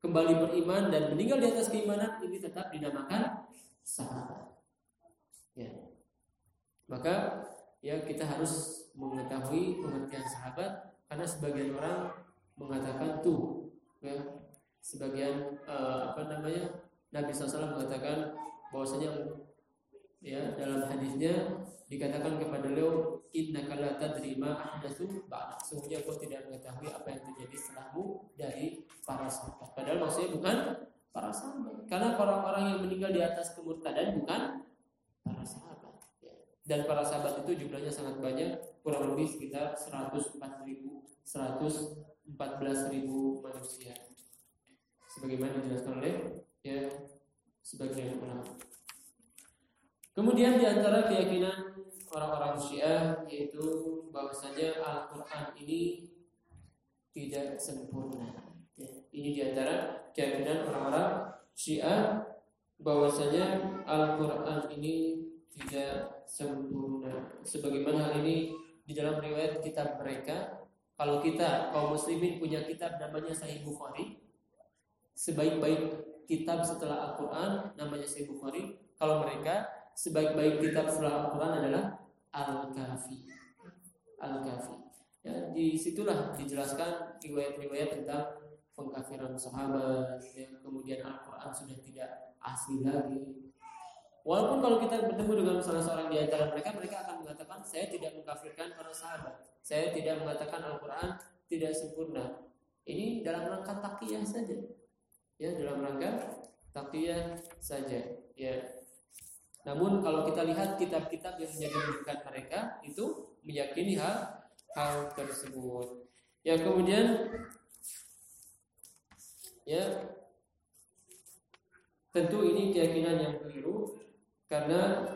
kembali beriman dan meninggal di atas keimanan, ini tetap dinamakan sahabat. Ya. Maka ya kita harus mengetahui pengertian sahabat karena sebagian orang mengatakan tuh ya sebagian uh, apa namanya Nabi SAW mengatakan bahwasanya ya dalam hadisnya dikatakan kepada beliau inna la tadri ma ahdatsu ba'da sungguhnya kau tidak mengetahui apa yang terjadi setelahmu dari para sahabat. Padahal maksudnya bukan para sahabat. Karena orang-orang yang meninggal di atas kemurtadan bukan para sahabat ya. dan para sahabat itu jumlahnya sangat banyak kurang lebih sekitar 104 ribu 114 ribu manusia sebagaimana dijelaskan oleh ya sebagian ulama Kemudian di antara keyakinan orang-orang Syiah yaitu bahwasanya Al-Qur'an ini tidak sempurna. Ya, ini di antara keyakinan orang-orang Syiah bahwasanya Al-Qur'an ini tidak sempurna. Sebagaimana hal ini di dalam riwayat kitab mereka, kalau kita kaum muslimin punya kitab namanya Sahih Bukhari, sebaik-baik kitab setelah Al-Qur'an namanya Sahih Bukhari, kalau mereka sebaik-baik kitab setelah Al-Quran adalah Al-Kafi. Al-Kafi. Ya, di situlah dijelaskan riwayat-riwayat tentang pengkafiran sahabat, ya, kemudian Al-Quran sudah tidak asli lagi. Walaupun kalau kita bertemu dengan salah seorang di antara mereka, mereka akan mengatakan saya tidak mengkafirkan para sahabat, saya tidak mengatakan Al-Quran tidak sempurna. Ini dalam rangka takiyah saja, ya dalam rangka takiyah saja, ya namun kalau kita lihat kitab-kitab yang menjadi rujukan mereka itu meyakini hal hal tersebut. Ya kemudian ya tentu ini keyakinan yang keliru karena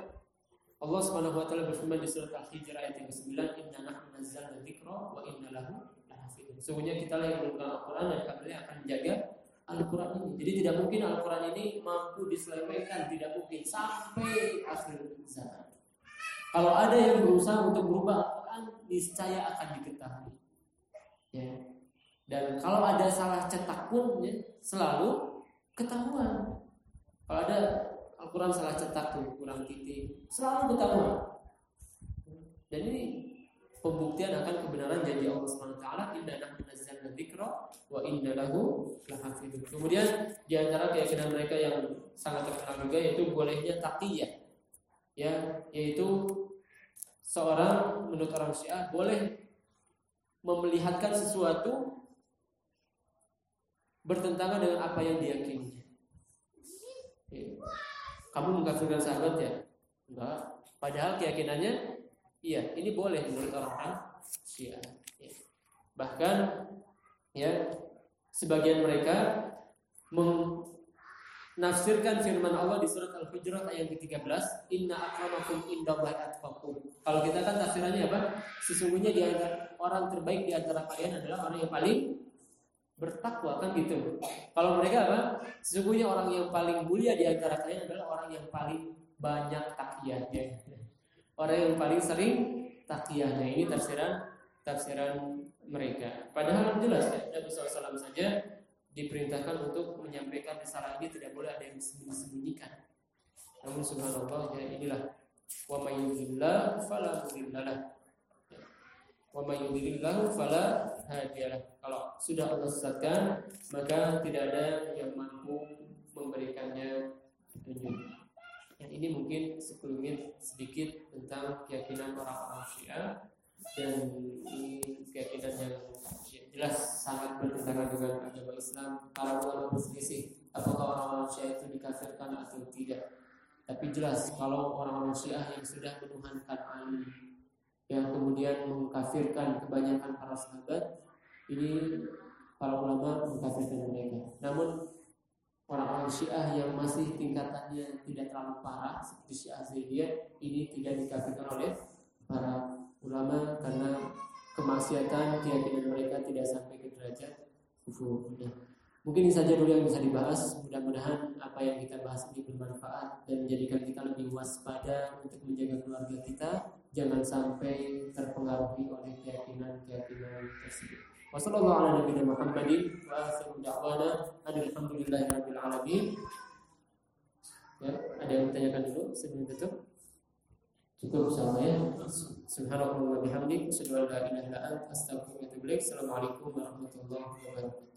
Allah Subhanahu wa taala berfirman di surat Al-Hijr ayat 39, "Inna nahnu nazzalna dzikra wa inna lahu lahafizun." Sungguhnya kita yang menurunkan Al-Qur'an dan kami akan menjaga Al-Quran ini. Jadi tidak mungkin Al-Quran ini mampu diselewengkan, tidak mungkin sampai akhir zaman. Kalau ada yang berusaha untuk merubah Al-Quran, niscaya akan diketahui. Ya. Dan kalau ada salah cetak pun ya, selalu ketahuan. Kalau ada Al-Quran salah cetak tuh kurang titik, selalu ketahuan. Dan ini pembuktian akan kebenaran janji Allah Subhanahu wa taala inna nahnu nazzalna dzikra wa inna lahu lahafidun. Kemudian di antara keyakinan mereka yang sangat terkenal juga yaitu bolehnya taqiyah. Ya, yaitu seorang menurut orang Syiah boleh memelihatkan sesuatu bertentangan dengan apa yang diyakininya. Ya. Kamu mengkafirkan sahabat ya? Enggak. Padahal keyakinannya iya, ini boleh menurut orang-orang Syiah. Ya. Bahkan ya sebagian mereka menafsirkan firman Allah di surat Al-Hujurat ayat ke-13, "Inna akramakum indallahi atqakum." Kalau kita kan tafsirannya apa? Sesungguhnya di antara orang terbaik di antara kalian adalah orang yang paling bertakwa kan gitu. Kalau mereka apa? Sesungguhnya orang yang paling mulia di antara kalian adalah orang yang paling banyak takiyahnya. Orang yang paling sering takiyahnya ini tafsiran tafsiran mereka. Padahal jelas ya, Nabi SAW saja diperintahkan untuk menyampaikan risalah ini tidak boleh ada yang disembunyikan. Namun subhanallah ya inilah wa may yudhillah fala mudhillalah wa may yudlilillahu fala hadiyalah. Kalau sudah Allah sesatkan, maka tidak ada yang mampu memberikannya petunjuk. Ini mungkin sekelumit sedikit tentang keyakinan orang-orang Syiah dan ini keyakinan yang jelas sangat bertentangan dengan agama Islam. Para ulama berselisih apakah orang-orang Syiah itu dikafirkan atau tidak. Tapi jelas kalau orang-orang Syiah yang sudah menuhankan Ali yang kemudian mengkafirkan kebanyakan para sahabat ini para ulama mengkafirkan mereka. Namun orang-orang Syiah yang masih tingkatannya tidak terlalu parah seperti Syiah Zaidiyah ini tidak dikafirkan oleh para ulama karena kemaksiatan keyakinan mereka tidak sampai ke derajat kufur. Nah, mungkin ini saja dulu yang bisa dibahas. Mudah-mudahan apa yang kita bahas ini bermanfaat dan menjadikan kita lebih waspada untuk menjaga keluarga kita jangan sampai terpengaruhi oleh keyakinan-keyakinan tersebut. Wassalamualaikum warahmatullahi wabarakatuh. Ya, ada yang bertanyakan dulu sebelum tutup? Cukup sama ya. Subhanallah wa bihamdik, asyhadu la ilaha illa anta, astaghfiruka wa atubu ilaik. Assalamualaikum warahmatullahi wabarakatuh.